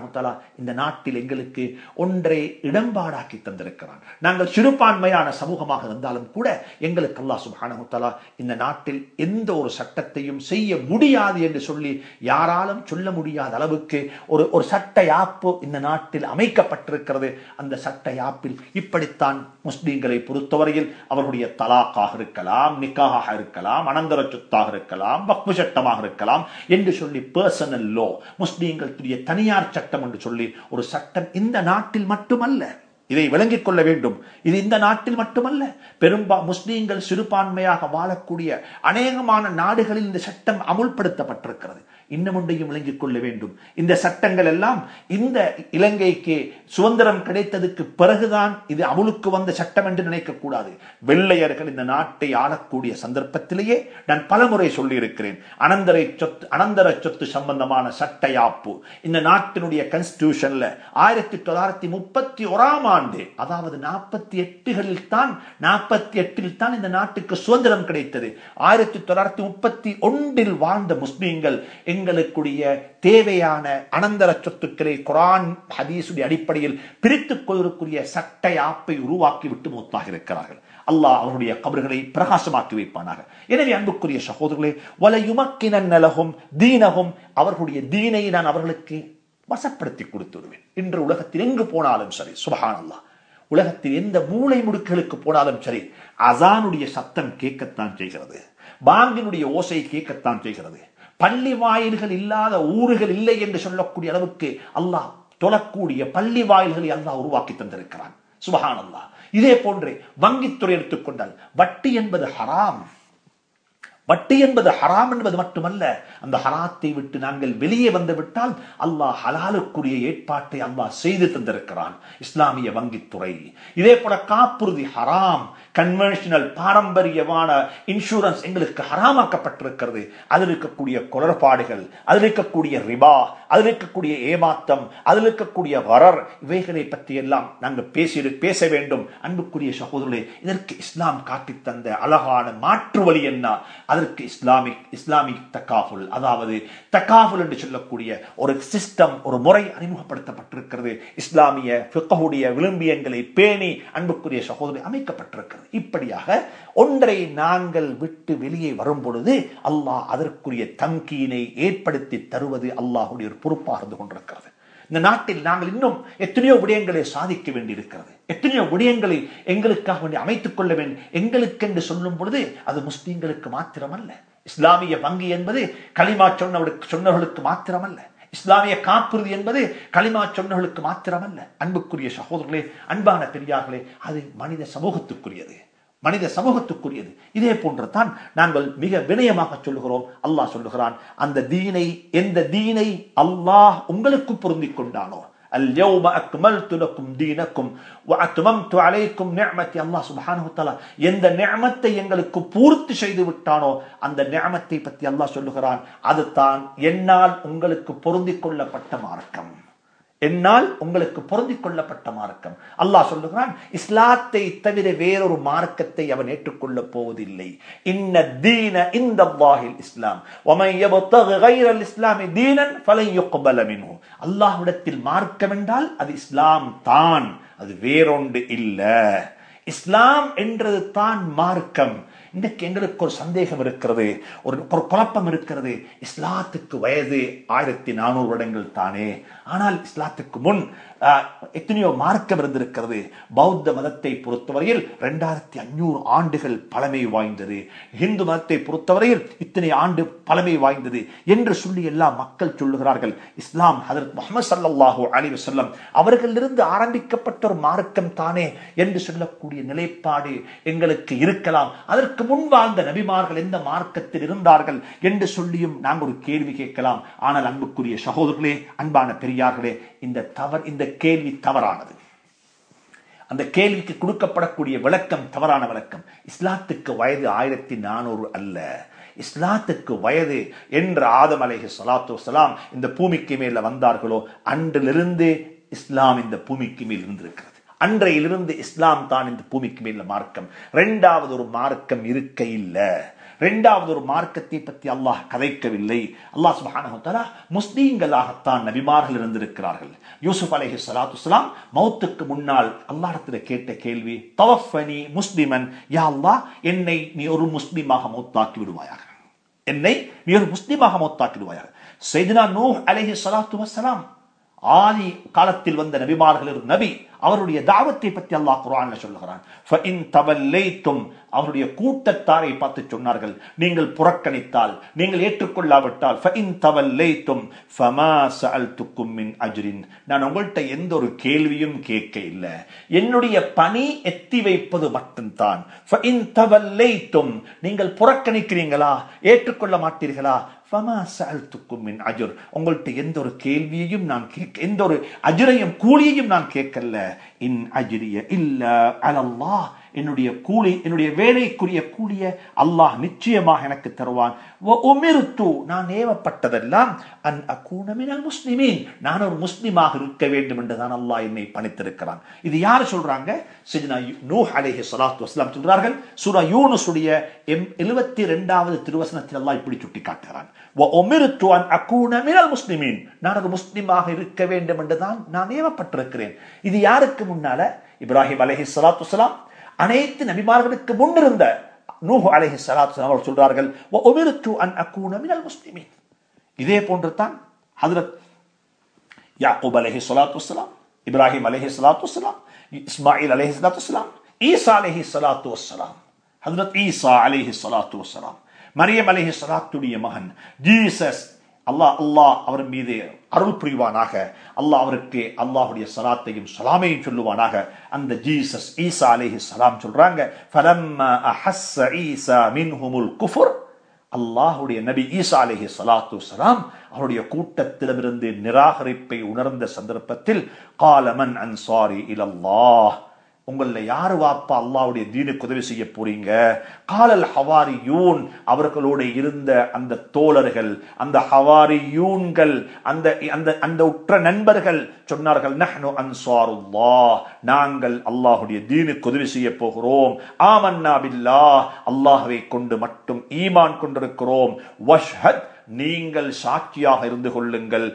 இந்த நாட்டில் எங்களுக்கு ஒன்றை இடம்பாடாக்கி தந்திருக்கிறான். நாங்கள் சிறுபான்மையான சமூகமாக இருந்தாலும் கூட எங்களுக்கு அல்லாஹ் சுப்ஹானஹு இந்த நாட்டில் எந்த ஒரு சட்டத்தையும் செய்ய முடியாது என்று சொல்லி யாராலும் சொல்ல முடியாத அளவுக்கு ஒரு ஒரு சட்ட யாப்பு இந்த நாட்டில் அமைக்கப்பட்டிருக்கிறது. அந்த அந்த சட்டை ஆப்பில் இப்படித்தான் முஸ்லீம்களை பொறுத்தவரையில் அவர்களுடைய தலாக்காக இருக்கலாம் நிக்காக இருக்கலாம் அனந்தர சொத்தாக இருக்கலாம் பக்மு சட்டமாக இருக்கலாம் என்று சொல்லி பர்சனல் லோ முஸ்லீம்களுடைய தனியார் சட்டம் என்று சொல்லி ஒரு சட்டம் இந்த நாட்டில் மட்டுமல்ல. இதை விளங்கிக் கொள்ள வேண்டும். இது இந்த நாட்டில் மட்டுமல்ல. பெரும்பா முஸ்லீம்கள் சிறுபான்மையாக வாழக்கூடிய அநேகமான நாடுகளில் இந்த சட்டம் அமுல்படுத்தப்பட்டிருக்கிறது. இன்னும் ஒன்றையும் விளங்கிக் கொள்ள வேண்டும். இந்த சட்டங்கள் எல்லாம் இந்த இலங்கைக்கு சுதந்திரம் கிடைத்ததுக்கு பிறகுதான் இது அமுலுக்கு வந்த சட்டம் என்று நினைக்கக்கூடாது வெள்ளையர்கள் இந்த நாட்டை ஆளக்கூடிய சந்தர்ப்பத்திலேயே நான் பலமுறை சொல்லியிருக்கிறேன். அனந்தரை சொத்து அனந்தர சொத்து சம்பந்தமான சட்ட யாப்பு இந்த நாட்டினுடைய கன்ஸ்டியூஷன்ல ஆயிரத்தி தொள்ளாயிரத்தி முப்பத்தி ஓராம் ஆண்டு அதாவது நாற்பத்தி எட்டுகளில் தான் நாற்பத்தி எட்டில் தான் இந்த நாட்டுக்கு சுதந்திரம் கிடைத்தது. ஆயிரத்தி தொள்ளாயிரத்தி முப்பத்தி ஒன்றில் வாழ்ந்த முஸ்லீம்கள் எங்களுக்குடைய தேவையான அனந்தர சொத்துக்களை குரான் ஹதீசுடைய அடிப்படையில் பிரித்துக் கொள்வதற்குரிய சட்டை ஆப்பை உருவாக்கி விட்டு மூத்தாக இருக்கிறார்கள். அல்லாஹ் அவருடைய கபர்களை பிரகாசமாக்கி வைப்பானாக. எனவே அன்புக்குரிய சகோதரர்களே வலையுமக்கினலகும் தீனகும் அவர்களுடைய தீனை நான் அவர்களுக்கு வசப்படுத்தி கொடுத்து விடுவேன் இன்று உலகத்தில் எங்கு போனாலும் சரி சுபஹானல்லா அல்லாஹ் உலகத்தில் எந்த மூளை முடுக்களுக்கு போனாலும் சரி அசானுடைய சத்தம் கேட்கத்தான் செய்கிறது. பாங்கினுடைய ஓசை கேட்கத்தான் செய்கிறது. பள்ளி வாயில்கள் இல்லாத ஊர்கள் இல்லை என்று சொல்லக்கூடிய அளவுக்கு அல்லாஹ் தொழக்கூடிய பள்ளி வாயில்களை அல்லாஹ் உருவாக்கி தந்திருக்கிறான். சுபஹான் அல்லாஹ் இதே போன்று வங்கித்துறை எடுத்துக்கொண்டால் வட்டி என்பது ஹராம். வட்டி என்பது ஹராம் என்பது மட்டுமல்ல அந்த ஹராத்தை விட்டு நாங்கள் வெளியே வந்து விட்டால் அல்லாஹ் ஹலாலுக்குரிய ஏற்பாட்டை அல்லாஹ் செய்து தந்திருக்கிறான். இஸ்லாமிய வங்கித்துறை. இதே போல காப்புறுதி ஹராம். கன்வென்ஷனல் பாரம்பரியமான இன்சூரன்ஸ் எங்களுக்கு ஹராமாக்கப்பட்டிருக்கிறது. அதில் இருக்கக்கூடிய குளறுபாடுகள் அதில் இருக்கக்கூடிய ரிபா அதில் இருக்கக்கூடிய ஏமாத்தம் அதில் இருக்கக்கூடிய வரர் இவைகளை பற்றி எல்லாம் நாங்கள் பேசி பேச வேண்டும். அன்புக்குரிய சகோதரர்களே இதற்கு இஸ்லாம் காட்டி தந்த அழகான மாற்று வழி என்ன? அதற்கு இஸ்லாமிக் இஸ்லாமிக் தக்காஃபுல். அதாவது தக்காஃபுல் என்று சொல்லக்கூடிய ஒரு சிஸ்டம் ஒரு முறை அறிமுகப்படுத்தப்பட்டிருக்கிறது. இஸ்லாமிய பிக்கஹுடைய விளிம்பியங்களை பேணி அன்புக்குரிய சகோதரி அமைக்கப்பட்டிருக்கிறது. இப்படியாக ஒன்றை நாங்கள் விட்டு வெளியே வரும் பொழுது அல்லாஹ் அதற்குரிய தங்கீனை ஏற்படுத்தி தருவது அல்லாஹுடைய ஒரு பொறுப்பாக இருந்து கொண்டிருக்கிறது. இந்த நாட்டில் நாங்கள் இன்னும் எத்தனையோ விடயங்களை சாதிக்க வேண்டியிருக்கிறது. எத்தனையோ விடயங்களை எங்களுக்காக வேண்டி அமைத்துக் கொள்ள வேண்டும் எங்களுக்கு என்று சொல்லும் பொழுது அது முஸ்லீம்களுக்கு மாத்திரமல்ல. இஸ்லாமிய வங்கி என்பது களிமா சொன்னவர்களுக்கு சொன்னவர்களுக்கு மாத்திரமல்ல. இஸ்லாமிய காப்புறுதி என்பது களிமா சொன்னவர்களுக்கு மாத்திரமல்ல. அன்புக்குரிய சகோதரர்களே அன்பான பெரியார்களே அது மனித சமூகத்துக்குரியது. மனித சமூகத்துக்குரியது. இதே போன்று தான் நாங்கள் மிக வினயமாக சொல்லுகிறோம். அல்லாஹ் சொல்லுகிறான் அந்த தீனை எந்த தீனை அல்லாஹ் உங்களுக்கு பொருந்திக் கொண்டானோ اليوم أكملت لكم دينكم وأتممت عليكم نعمتي الله سبحانه وتعالى எந்த நியமத்தை எங்களுக்கு பூர்த்தி செய்து விட்டானோ அந்த நியமத்தை பற்றி அல்லாஹ் சொல்லுகிறான் அதுதான் என்னால் உங்களுக்கு பொருந்திக் கொள்ளப்பட்ட மார்க்கம் என்னால் உங்களுக்கு பொருந்திக் கொள்ளப்பட்ட மார்க்கம். அல்லாஹ் சொல்லுகிறான் இஸ்லாத்தை தவிர வேறொரு மார்க்கத்தை அவன் ஏற்றுக்கொள்ளப் போவதில்லை. இன்ன தீன இந்த வாஹில் இஸ்லாம் இஸ்லாமி தீனன் மின்ஹு. அல்லாஹ்விடத்தில் மார்க்கம் என்றால் அது இஸ்லாம் தான். அது வேறொன்று இல்ல. இஸ்லாம் என்றது தான் மார்க்கம். இன்றைக்கு எங்களுக்கு ஒரு சந்தேகம் இருக்கிறது ஒரு ஒரு குழப்பம் இருக்கிறது இஸ்லாத்துக்கு வயது ஆயிரத்தி நானூறு வருடங்கள் தானே. ஆனால் இஸ்லாத்துக்கு முன் எத்தனையோ மார்க்கம் இருந்திருக்கிறது. பௌத்த மதத்தை பொறுத்தவரையில் ரெண்டாயிரத்தி அஞ்சூறு ஆண்டுகள் பழமை வாய்ந்தது. இந்து மதத்தை பொறுத்தவரையில் இத்தனை ஆண்டு பழமை வாய்ந்தது என்று சொல்லி எல்லா மக்கள் சொல்லுகிறார்கள். இஸ்லாம் ஹதரத் முகமது சல்லாஹூ அலி வசல்லம் அவர்களிலிருந்து ஆரம்பிக்கப்பட்ட ஒரு மார்க்கம் தானே என்று சொல்லக்கூடிய நிலைப்பாடு எங்களுக்கு இருக்கலாம். அதற்கு முன் வாழ்ந்த நபிமார்கள் எந்த மார்க்கத்தில் இருந்தார்கள் என்று சொல்லியும் நாங்கள் ஒரு கேள்வி கேட்கலாம். ஆனால் அன்புக்குரிய சகோதரர்களே அன்பான பெரியார்களே இந்த தவறு இந்த கேள்வி தவறானது. அந்த கேள்விக்கு கொடுக்கப்படக்கூடிய விளக்கம் தவறான விளக்கம். இஸ்லாத்துக்கு வயது ஆயிரத்தி நானூறு அல்ல. இஸ்லாத்துக்கு வயது என்று ஆதம் அலேஹி சலாத்து சலாம் இந்த பூமிக்கு மேல வந்தார்களோ அன்றிலிருந்து இஸ்லாம் இந்த பூமிக்கு மேல் இருந்திருக்கிறது. அன்றையிலிருந்து இஸ்லாம் தான் இந்த பூமிக்கு மேல மார்க்கம். ரெண்டாவது ஒரு மார்க்கம் இருக்க இல்லை. இரண்டாவது ஒரு மார்க்கத்தை பற்றி அல்லாஹ் கதைக்கவில்லை. அல்லாஹ் சுபானா முஸ்லீம்களாகத்தான் நபிமார்கள் இருந்திருக்கிறார்கள். யூசுப் அலஹி சலாத்து சலாம் மௌத்துக்கு முன்னால் அல்லாஹத்தில் கேட்ட கேள்வி தவஃபனி முஸ்லிமன். யா அல்லாஹ் என்னை நீ ஒரு முஸ்லீமாக மௌத்தாக்கி விடுவாயாக. என்னை நீ ஒரு முஸ்லீமாக மௌத்தாக்கி விடுவாயாக. செய்தினா நூ அலஹி சலாத்து வசலாம் ஆதி காலத்தில் வந்த நபிமார்கள் நபி அவருடைய தாவத்தை பற்றி அல்லாஹ் குரான்ல சொல்லுகிறான். அவருடைய கூட்டத்தாரை பார்த்து சொன்னார்கள். நீங்கள் புறக்கணித்தால் நீங்கள் ஏற்றுக்கொள்ளாவிட்டால் நான் உங்கள்கிட்ட எந்த ஒரு கேள்வியும் கேட்க இல்லை என்னுடைய பணி எத்தி வைப்பது மட்டும்தான். நீங்கள் புறக்கணிக்கிறீங்களா ஏற்றுக்கொள்ள மாட்டீர்களா? உங்கள்கிட்ட எந்த ஒரு கேள்வியையும் நான் கேட்க எந்த ஒரு அஜுரையும் கூலியையும் நான் கேட்கல. இன் அஜிரிய இல்ல அலல்லா என்னுடைய கூலி என்னுடைய வேலைக்குரிய கூலிய அல்லாஹ் நிச்சயமாக எனக்கு தருவான். நான் ஏவப்பட்டதெல்லாம் அன் அக்கூனமினல் முஸ்லிமீன். நான் ஒரு முஸ்லிமாக இருக்க வேண்டும் என்றுதான் அல்லாஹ் என்னை பணித்திருக்கிறான். இது யார் சொல்றாங்க? சிஜ்னா நூ அலேஹி சலாத்து வஸ்லாம் சொல்றார்கள் சுரா யூனுசுடைய எம் எழுபத்தி ரெண்டாவது திருவசனத்தில் அல்லாஹ் இப்படி சுட்டி காட்டுகிறான் முஸ்லிமீன். நான் ஒரு முஸ்லிமாக இருக்க வேண்டும் என்றுதான் நான் ஏவப்பட்டிருக்கிறேன். இது யாருக்கு முன்னால? இப்ராஹிம் அலஹி சலாத்து வலாம் அனைத்து நபிமார்களுக்கு முன்னிருந்த நூஹு அலஹி சலாத்து அவர் சொல்றார்கள் முஸ்லிமீன். இதே போன்று தான் ஹதரத் யாக்கூப் அலஹி சலாத்து வலாம் இப்ராஹிம் அலஹி சலாத்து வலாம் இஸ்மாயில் அலஹி சலாத்து வலாம் ஈசா அலஹி சலாத்து வலாம் ஹதரத் ஈசா அலஹி சலாத்து வலாம் மரியம் அலஹி சலாத்துடைய மகன் ஜீசஸ் அல்லாஹ் அல்லாஹ் அவர் மீது அருள் புரிவானாக. அல்லாஹ் அவருக்கு அல்லாஹுடைய சலாத்தையும் சலாமையும் சொல்லுவானாக. அந்த ஜீசஸ் ஈசா அலேஹி சலாம் சொல்றாங்க மின்ஹுமுல் குஃபுர். அல்லாஹுடைய நபி ஈசா அலேஹி சலாத்து சலாம் அவருடைய கூட்டத்திடமிருந்து நிராகரிப்பை உணர்ந்த சந்தர்ப்பத்தில் காலமன் அன்சாரி இலல்லாஹ். உங்களில் யாரு வாப்பா அல்லாவுடைய தீனுக்கு உதவி செய்ய போறீங்க? காலல் ஹவாரி யூன் அவர்களோட இருந்த அந்த தோழர்கள் அந்த ஹவாரி யூன்கள் அந்த அந்த அந்த உற்ற நண்பர்கள் சொன்னார்கள் நஹ்னு அன்சாருல்லாஹ் நாங்கள் அல்லாஹுடைய தீனுக்கு உதவி செய்ய போகிறோம். ஆமன்னா பில்லா அல்லாஹ்வை கொண்டு மட்டும் ஈமான் கொண்டிருக்கிறோம். வஷ்ஹத் நீங்கள் சாட்சியாக இருந்து கொள்ளுங்கள்.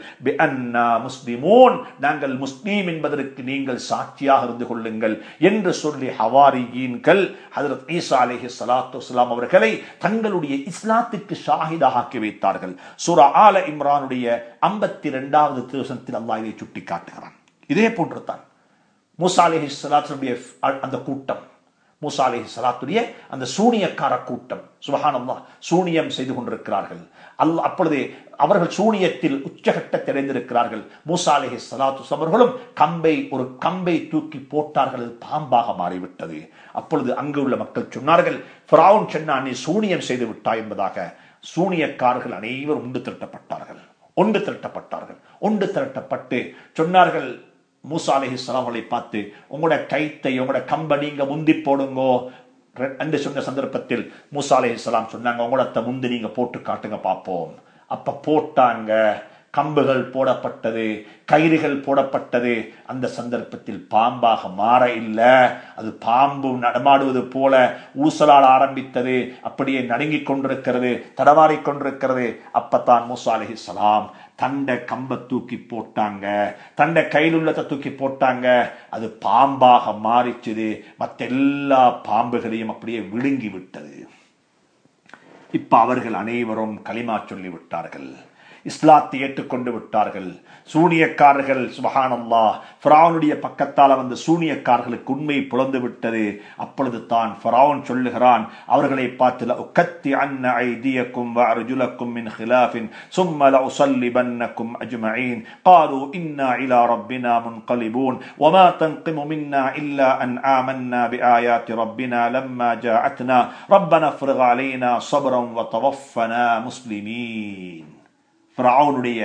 முஸ்லிமோன். நாங்கள் முஸ்லீம் என்பதற்கு நீங்கள் சாட்சியாக இருந்து கொள்ளுங்கள். என்று சொல்லி ஹவாரியீன்கள் ஹதரத் ஈசா அலேஹி சலாத்து இஸ்லாம் அவர்களை தங்களுடைய இஸ்லாத்துக்கு ஷாஹிதாக ஆக்கி வைத்தார்கள். சூரா ஆல இம்ரானுடைய ஐம்பத்தி இரண்டாவது திருவசனத்தில் அல்லாஹ் இதை சுட்டி காட்டுகிறான் இதே போன்று தான் மூசா அலேஹி சலாத்துடைய அந்த கூட்டம். மூசா அலி சலாத்துடைய அந்த சூனியக்கார கூட்டம். சுபஹானல்லா சூனியம் செய்து கொண்டிருக்கிறார்கள். அல் அப்பொழுது அவர்கள் சூனியத்தில் உச்சகட்ட தெரிந்திருக்கிறார்கள். மூசா அலிஹி சலாத்து அவர்களும் கம்பை ஒரு கம்பை தூக்கி போட்டார்கள். பாம்பாக மாறிவிட்டது. அப்பொழுது அங்கு உள்ள மக்கள் சொன்னார்கள் ஃபிராவுன் சென்னா நீ சூனியம் செய்து விட்டாய் என்பதாக. சூனியக்காரர்கள் அனைவரும் உண்டு திரட்டப்பட்டார்கள். ஒன்று திரட்டப்பட்டார்கள். ஒன்று திரட்டப்பட்டு சொன்னார்கள் மூசா அலஹி அவர்களை பார்த்து உங்களோட கைத்தை உங்களோட கம்பை நீங்க முந்தி போடுங்கோ. என்று சொன்ன சந்தர்ப்பத்தில் மூசா அலஹி சொன்னாங்க உங்களோட முந்தி நீங்க போட்டு காட்டுங்க பார்ப்போம். அப்ப போட்டாங்க. கம்புகள் போடப்பட்டது கயிறுகள் போடப்பட்டது. அந்த சந்தர்ப்பத்தில் பாம்பாக மாற இல்லை. அது பாம்பு நடமாடுவது போல ஊசலால் ஆரம்பித்தது. அப்படியே நடுங்கிக் கொண்டிருக்கிறது தடமாறிக் கொண்டிருக்கிறது. அப்பத்தான் மூசா அலஹி சலாம் தண்டை கம்பை தூக்கி போட்டாங்க. தண்டை கையில் உள்ளத்தை தூக்கி போட்டாங்க. அது பாம்பாக மாறிச்சுது. மற்ற எல்லா பாம்புகளையும் அப்படியே விழுங்கி விட்டது. இப்ப அவர்கள் அனைவரும் களிமா சொல்லி விட்டார்கள் இஸ்லாத்தை ஏற்றுக்கொண்டு விட்டார்கள் சூனியக்காரர்கள் சுபஹானல்லா ஃபராவுனுடைய பக்கத்தால் வந்த சூனியக்காரர்களுக்கு உண்மை புலந்து விட்டது அப்பொழுது தான் ஃபராவுன் சொல்லுகிறான் அவர்களை பார்த்து உக்கத்தி அன்ன ஐதியக்கும் وأرجلكم من خلاف ثم لأصلبنكم أجمعين قالوا إنا إلى ربنا منقلبون وما تنقم منا إلا أن آمنا بآيات ربنا لما جاءتنا ربنا افرغ علينا صبرا وتوفنا مسلمين ஃபிரௌனுடைய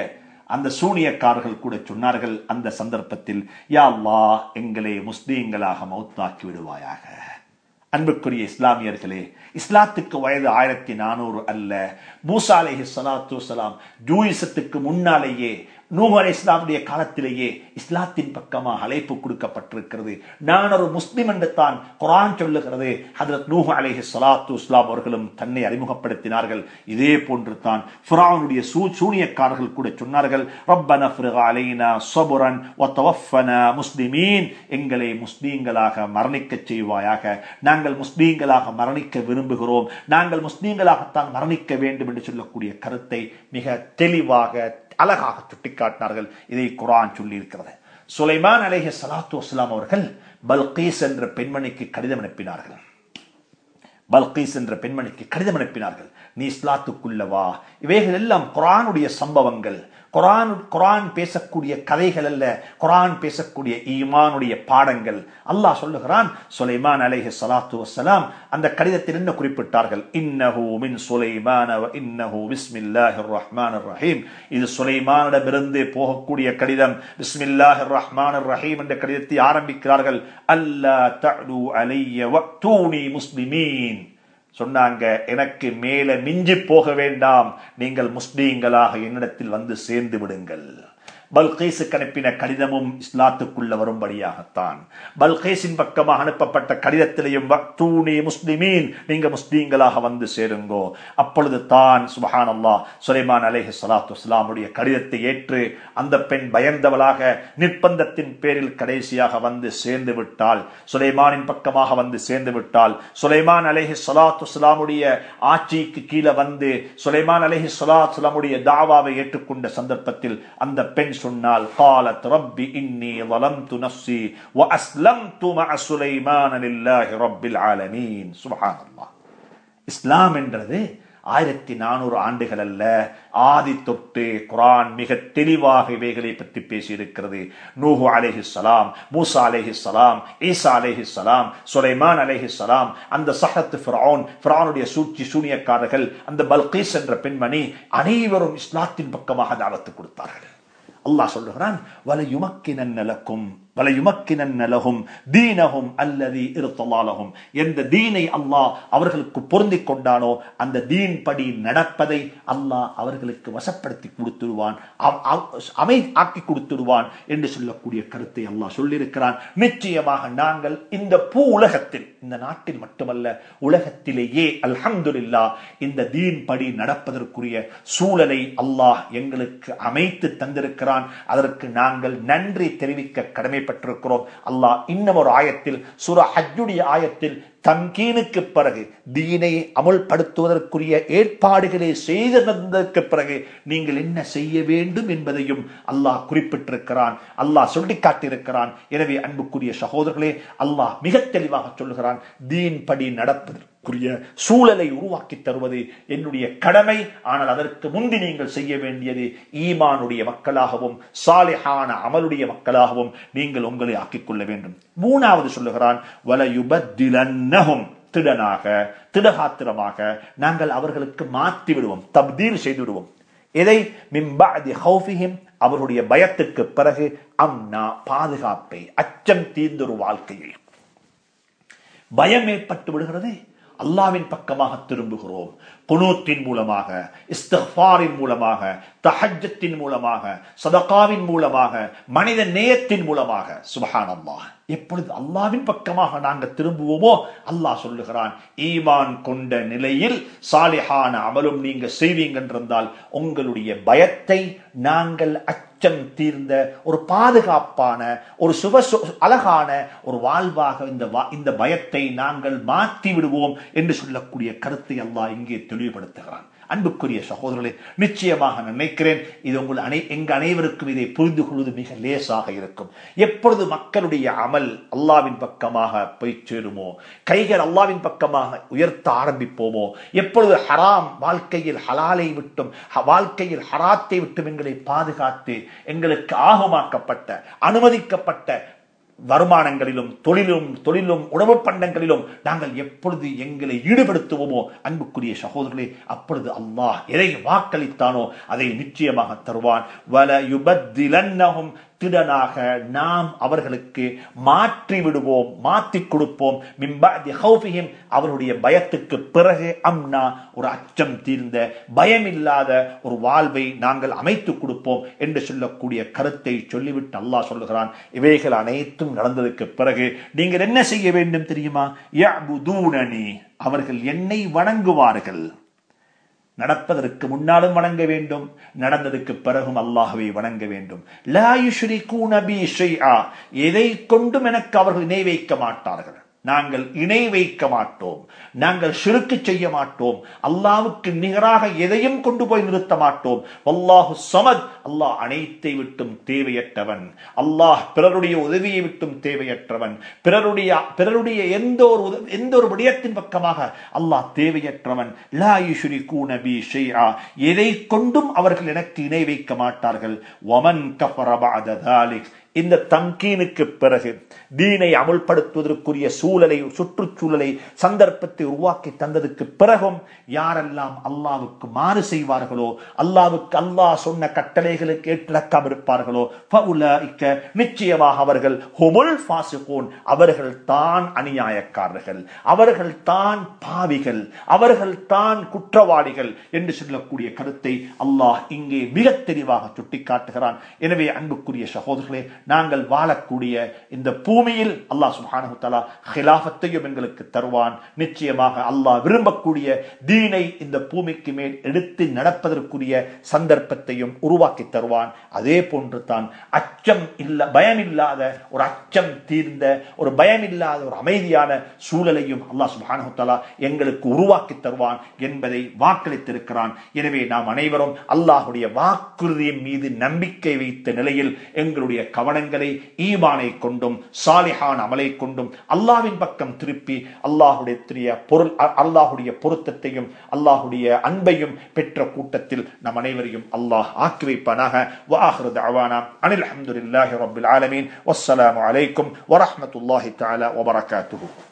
அந்த சூனியக்காரர்கள் கூட சொன்னார்கள் அந்த சந்தர்ப்பத்தில் யா அல்லாஹ் எங்களை முஸ்லீம்களாக மௌத்தாக்கி விடுவாயாக. அன்புக்குரிய இஸ்லாமியர்களே இஸ்லாத்துக்கு வயது ஆயிரத்தி நானூறு அல்ல. மூசா அலேஹி சலாத்து சலாம் ஜூயிசத்துக்கு முன்னாலேயே நூஹ் அலை இஸ்லாமுடைய காலத்திலேயே இஸ்லாத்தின் பக்கமாக அழைப்பு கொடுக்கப்பட்டிருக்கிறது. நான் ஒரு முஸ்லிம் என்று தான் குரான் சொல்லுகிறது. ஹதரத் நூஹ் அலேஹி சலாத்து இஸ்லாம் அவர்களும் தன்னை அறிமுகப்படுத்தினார்கள். இதே போன்று தான் ஃபுரானுடைய சூ சூனியக்காரர்கள் கூட சொன்னார்கள் ரப்பன அலைனா சபுரன் ஒத்தவஃபன முஸ்லிமீன். எங்களை முஸ்லீம்களாக மரணிக்க செய்வாயாக. நாங்கள் முஸ்லீம்களாக மரணிக்க விரும்புகிறோம். நாங்கள் முஸ்லீம்களாகத்தான் மரணிக்க வேண்டும் என்று சொல்லக்கூடிய கருத்தை மிக தெளிவாக அழகாக சுட்டிக்காட்டினார்கள். இதை குரான் சொல்லி இருக்கிறது சுலைமான் அலேஹ சலாத்து வஸ்லாம் அவர்கள் பல்கீஸ் என்ற பெண்மணிக்கு கடிதம் அனுப்பினார்கள். பல்கீஸ் என்ற பெண்மணிக்கு கடிதம் அனுப்பினார்கள். நீ இஸ்லாத்துக்குள்ளவா இவைகள் எல்லாம் குரானுடைய சம்பவங்கள். குரான் குரான் பேசக்கூடிய கதைகள் அல்ல. குரான் பேசக்கூடிய ஈமானுடைய பாடங்கள். அல்லாஹ் சொல்லுகிறான் சுலைமான் அலேஹி சலாத்து வசலாம் அந்த கடிதத்தில் என்ன குறிப்பிட்டார்கள்? இன்னஹூ மின் சுலைமான இன்னஹூ பிஸ்மில்லாஹிர் ரஹ்மான் ரஹீம். இது சுலைமானிடமிருந்து போகக்கூடிய கடிதம். பிஸ்மில்லாஹிர் ரஹ்மான் ரஹீம் என்ற கடிதத்தை ஆரம்பிக்கிறார்கள். அல்லா தடு அலைய வக்தூனி முஸ்லிமீன். சொன்னாங்க எனக்கு மேல மிஞ்சி போக வேண்டாம். நீங்கள் முஸ்லீம்களாக என்னிடத்தில் வந்து சேர்ந்து விடுங்கள். பல்கேசுக்கு அனுப்பின கடிதமும் இஸ்லாத்துக்குள்ள வரும்படியாகத்தான். பல்கேசின் பக்கமாக அனுப்பப்பட்ட கடிதத்திலையும் தூணி முஸ்லிமீன் நீங்க முஸ்லீம்களாக வந்து சேருங்கோ அப்பொழுது தான் சுபஹான் அல்லா சுலைமான் அலேஹி சலாத்து இஸ்லாமுடைய கடிதத்தை ஏற்று அந்த பெண் பயந்தவளாக நிர்பந்தத்தின் பேரில் கடைசியாக வந்து சேர்ந்து விட்டால் சுலைமானின் பக்கமாக வந்து சேர்ந்து விட்டால் சுலைமான் அலேஹி சலாத்து இஸ்லாமுடைய ஆட்சிக்கு கீழே வந்து சுலைமான் அலேஹி சலாத் இஸ்லாமுடைய தாவாவை ஏற்றுக்கொண்ட சந்தர்ப்பத்தில் அந்த பெண் சொன்னால் قالت رب إني ظلمت نفسي وأسلمت مع سليمان لله رب العالمين سبحان الله இஸ்லாம் என்றது ஆயிரத்தி நானூறு ஆண்டுகள் அல்ல ஆதி தொட்டு குரான் மிக தெளிவாக இவைகளை பற்றி பேசியிருக்கிறது நூஹு அலேஹி சலாம் மூசா அலேஹி சலாம் ஈசா அலேஹி சலாம் சுலைமான் அலேஹி சலாம் அந்த சஹத் ஃபிரௌன் ஃபிரௌனுடைய சூழ்ச்சி சூனியக்காரர்கள் அந்த பல்கீஸ் என்ற பெண்மணி அனைவரும் இஸ்லாத்தின் பக்கமாக தாவத்து கொடுத்தார்கள் அல்லாஹ் சொல்லுகிறான் வலையுமக்கினக்கும் வலையுமக்கினகும் தீனகும் அல்லது இருத்தலாலகும் எந்த தீனை அல்லாஹ் அவர்களுக்கு பொருந்தி கொண்டானோ அந்த தீன் படி நடப்பதை அல்லாஹ் அவர்களுக்கு வசப்படுத்தி கொடுத்துடுவான் அமை ஆக்கி கொடுத்துடுவான் என்று சொல்லக்கூடிய கருத்தை அல்லாஹ் சொல்லியிருக்கிறான். நிச்சயமாக நாங்கள் இந்த பூ உலகத்தில் இந்த நாட்டில் மட்டுமல்ல உலகத்திலேயே அல்ஹம்துல்லா இந்த தீன் படி நடப்பதற்குரிய சூழலை அல்லாஹ் எங்களுக்கு அமைத்து தந்திருக்கிறான். அதற்கு நாங்கள் நன்றி தெரிவிக்க கடமைப்பட்டிருக்கிறோம். அல்லாஹ் இன்னும் ஒரு ஆயத்தில் சுர ஹஜ்ஜுடைய ஆயத்தில் தம்கீனுக்கு பிறகு தீனை அமுல்படுத்துவதற்குரிய ஏற்பாடுகளை செய்து செய்ததற்கு பிறகு நீங்கள் என்ன செய்ய வேண்டும் என்பதையும் அல்லாஹ் குறிப்பிட்டிருக்கிறான். அல்லாஹ் சொல்லி காட்டியிருக்கிறான் எனவே அன்புக்குரிய சகோதரர்களே அல்லாஹ் மிக தெளிவாக சொல்லுகிறான். தீன் படி நடப்பதற்கு சூழலை உருவாக்கி தருவது என்னுடைய கடமை. ஆனால் அதற்கு முந்தி நீங்கள் செய்ய வேண்டியது ஈமானுடைய மக்களாகவும் சாலிஹான அமலுடைய மக்களாகவும் நீங்கள் உங்களை ஆக்கிக் கொள்ள வேண்டும். மூணாவது சொல்லுகிறான் வலயுபத்திலன்னகும் திடனாக திடகாத்திரமாக நாங்கள் அவர்களுக்கு மாற்றி விடுவோம் தப்தீல் செய்து விடுவோம். எதை? மிம்பாதி ஹவுஃபிஹிம் அவருடைய பயத்துக்கு பிறகு அம்னா பாதுகாப்பை அச்சம் தீர்ந்தொரு வாழ்க்கையை பயம் ஏற்பட்டு விடுகிறது. அல்லாவின் பக்கமாக திரும்புகிறோம். குனூத்தின் மூலமாக இஸ்தஃபாரின் மூலமாக தஹஜத்தின் மூலமாக சதகாவின் மூலமாக மனித நேயத்தின் மூலமாக. சுபஹான் அல்லாஹ் எப்பொழுது அல்லாவின் பக்கமாக நாங்கள் திரும்புவோமோ அல்லாஹ் சொல்லுகிறான் ஈமான் கொண்ட நிலையில் சாலிஹான அமலும் நீங்க செய்வீங்க என்றிருந்தால் உங்களுடைய பயத்தை நாங்கள் அச்சம் தீர்ந்த ஒரு பாதுகாப்பான ஒரு சுப அழகான ஒரு வாழ்வாக இந்த இந்த பயத்தை நாங்கள் மாற்றி விடுவோம் என்று சொல்லக்கூடிய கருத்தை அல்லாஹ் இங்கே தெளிவுபடுத்துகிறான். அன்புக்குரிய சகோதரர்களே நிச்சயமாக நினைக்கிறேன் இது உங்கள் அனை எங்க அனைவருக்கும் இதை புரிந்து கொள்வது மிக லேசாக இருக்கும். எப்பொழுது மக்களுடைய அமல் அல்லாவின் பக்கமாக போய் சேருமோ கைகள் அல்லாவின் பக்கமாக உயர்த்த ஆரம்பிப்போமோ எப்பொழுது ஹராம் வாழ்க்கையில் ஹலாலை விட்டும் வாழ்க்கையில் ஹராத்தை விட்டும் எங்களை பாதுகாத்து எங்களுக்கு ஆகமாக்கப்பட்ட அனுமதிக்கப்பட்ட வருமானங்களிலும் தொழிலும் தொழிலும் உணவு பண்டங்களிலும் நாங்கள் எப்பொழுது எங்களை ஈடுபடுத்துவோமோ அன்புக்குரிய சகோதரர்களே அப்பொழுது அல்லாஹ் எதை வாக்களித்தானோ அதை நிச்சயமாக தருவான். வல யுபத்திலன்னகும் திடனாக நாம் அவர்களுக்கு மாற்றி விடுவோம் மாற்றி கொடுப்போம் அவருடைய பயத்துக்கு பிறகு அம்னா ஒரு அச்சம் தீர்ந்த பயமில்லாத ஒரு வாழ்வை நாங்கள் அமைத்து கொடுப்போம் என்று சொல்லக்கூடிய கருத்தை சொல்லிவிட்டு அல்லாஹ் சொல்லுகிறான். இவைகள் அனைத்தும் நடந்ததுக்கு பிறகு நீங்கள் என்ன செய்ய வேண்டும் தெரியுமா? அவர்கள் என்னை வணங்குவார்கள். நடப்பதற்கு முன்னாலும் வணங்க வேண்டும். நடந்ததுக்கு பிறகும் அல்லாஹுவை வணங்க வேண்டும். எதை கொண்டும் எனக்கு அவர்கள் நினைவைக்க மாட்டார்கள். நாங்கள் இணை வைக்க மாட்டோம். நாங்கள் சிறுக்கு செய்ய மாட்டோம். அல்லாவுக்கு நிகராக எதையும் கொண்டு போய் நிறுத்த மாட்டோம். அல்லாஹு சமத் அல்லாஹ் அனைத்தை விட்டும் தேவையற்றவன். அல்லாஹ் பிறருடைய உதவியை விட்டும் தேவையற்றவன். பிறருடைய பிறருடைய எந்த ஒரு எந்த ஒரு விடயத்தின் பக்கமாக அல்லாஹ் தேவையற்றவன். லா யுஷ்ரி கூனபி ஷைஆ. எதை கொண்டும் அவர்கள் எனக்கு இணை வைக்க மாட்டார்கள். வமன் கஃபர தாலிக். இந்த தம்கீனுக்கு பிறகு தீனை அமுல்படுத்துவதற்குரிய சூழலை சுற்றுச்சூழலை சந்தர்ப்பத்தை உருவாக்கி தந்ததுக்கு பிறகும் யாரெல்லாம் அல்லாவுக்கு மாறு செய்வார்களோ அல்லாவுக்கு அல்லாஹ் சொன்ன கட்டளைகளுக்கு ஏற்றிழக்காம இருப்பார்களோ நிச்சயமாக அவர்கள் ஹுமுல் பாசுகோன் அவர்கள் தான் அநியாயக்காரர்கள். அவர்கள் தான் பாவிகள். அவர்கள் தான் குற்றவாளிகள் என்று சொல்லக்கூடிய கருத்தை அல்லாஹ் இங்கே மிக தெளிவாக சுட்டிக்காட்டுகிறான். எனவே அன்புக்குரிய சகோதரர்களே நாங்கள் வாழக்கூடிய இந்த பூமியில் அல்லாஹ் சுஹானு தலா ஹிலாபத்தையும் எங்களுக்கு தருவான். நிச்சயமாக அல்லாஹ் விரும்பக்கூடிய தீனை இந்த பூமிக்கு மேல் எடுத்து நடப்பதற்குரிய சந்தர்ப்பத்தையும் உருவாக்கி தருவான். அதே போன்று தான் அச்சம் இல்ல பயம் இல்லாத ஒரு அச்சம் தீர்ந்த ஒரு பயம் இல்லாத ஒரு அமைதியான சூழலையும் அல்லாஹ் சுஹானு தலா எங்களுக்கு உருவாக்கி தருவான் என்பதை வாக்களித்திருக்கிறான். எனவே நாம் அனைவரும் அல்லாஹுடைய வாக்குறுதியின் மீது நம்பிக்கை வைத்த நிலையில் எங்களுடைய கவனம் கவனங்களை ஈமானை கொண்டும் சாலிஹான் அமலை கொண்டும் அல்லாவின் பக்கம் திருப்பி அல்லாஹுடைய பொருள் அல்லாஹுடைய பொருத்தத்தையும் அல்லாஹுடைய அன்பையும் பெற்ற கூட்டத்தில் நம் அனைவரையும் அல்லாஹ் ஆக்கி வைப்பானாக. வாஹிரு தஅவானா அனில் அல்ஹம்துலில்லாஹி ரப்பில் ஆலமீன். வஸ்ஸலாமு அலைக்கும் வரஹ்மத்துல்லாஹி தாலா வபரகாத்துஹு.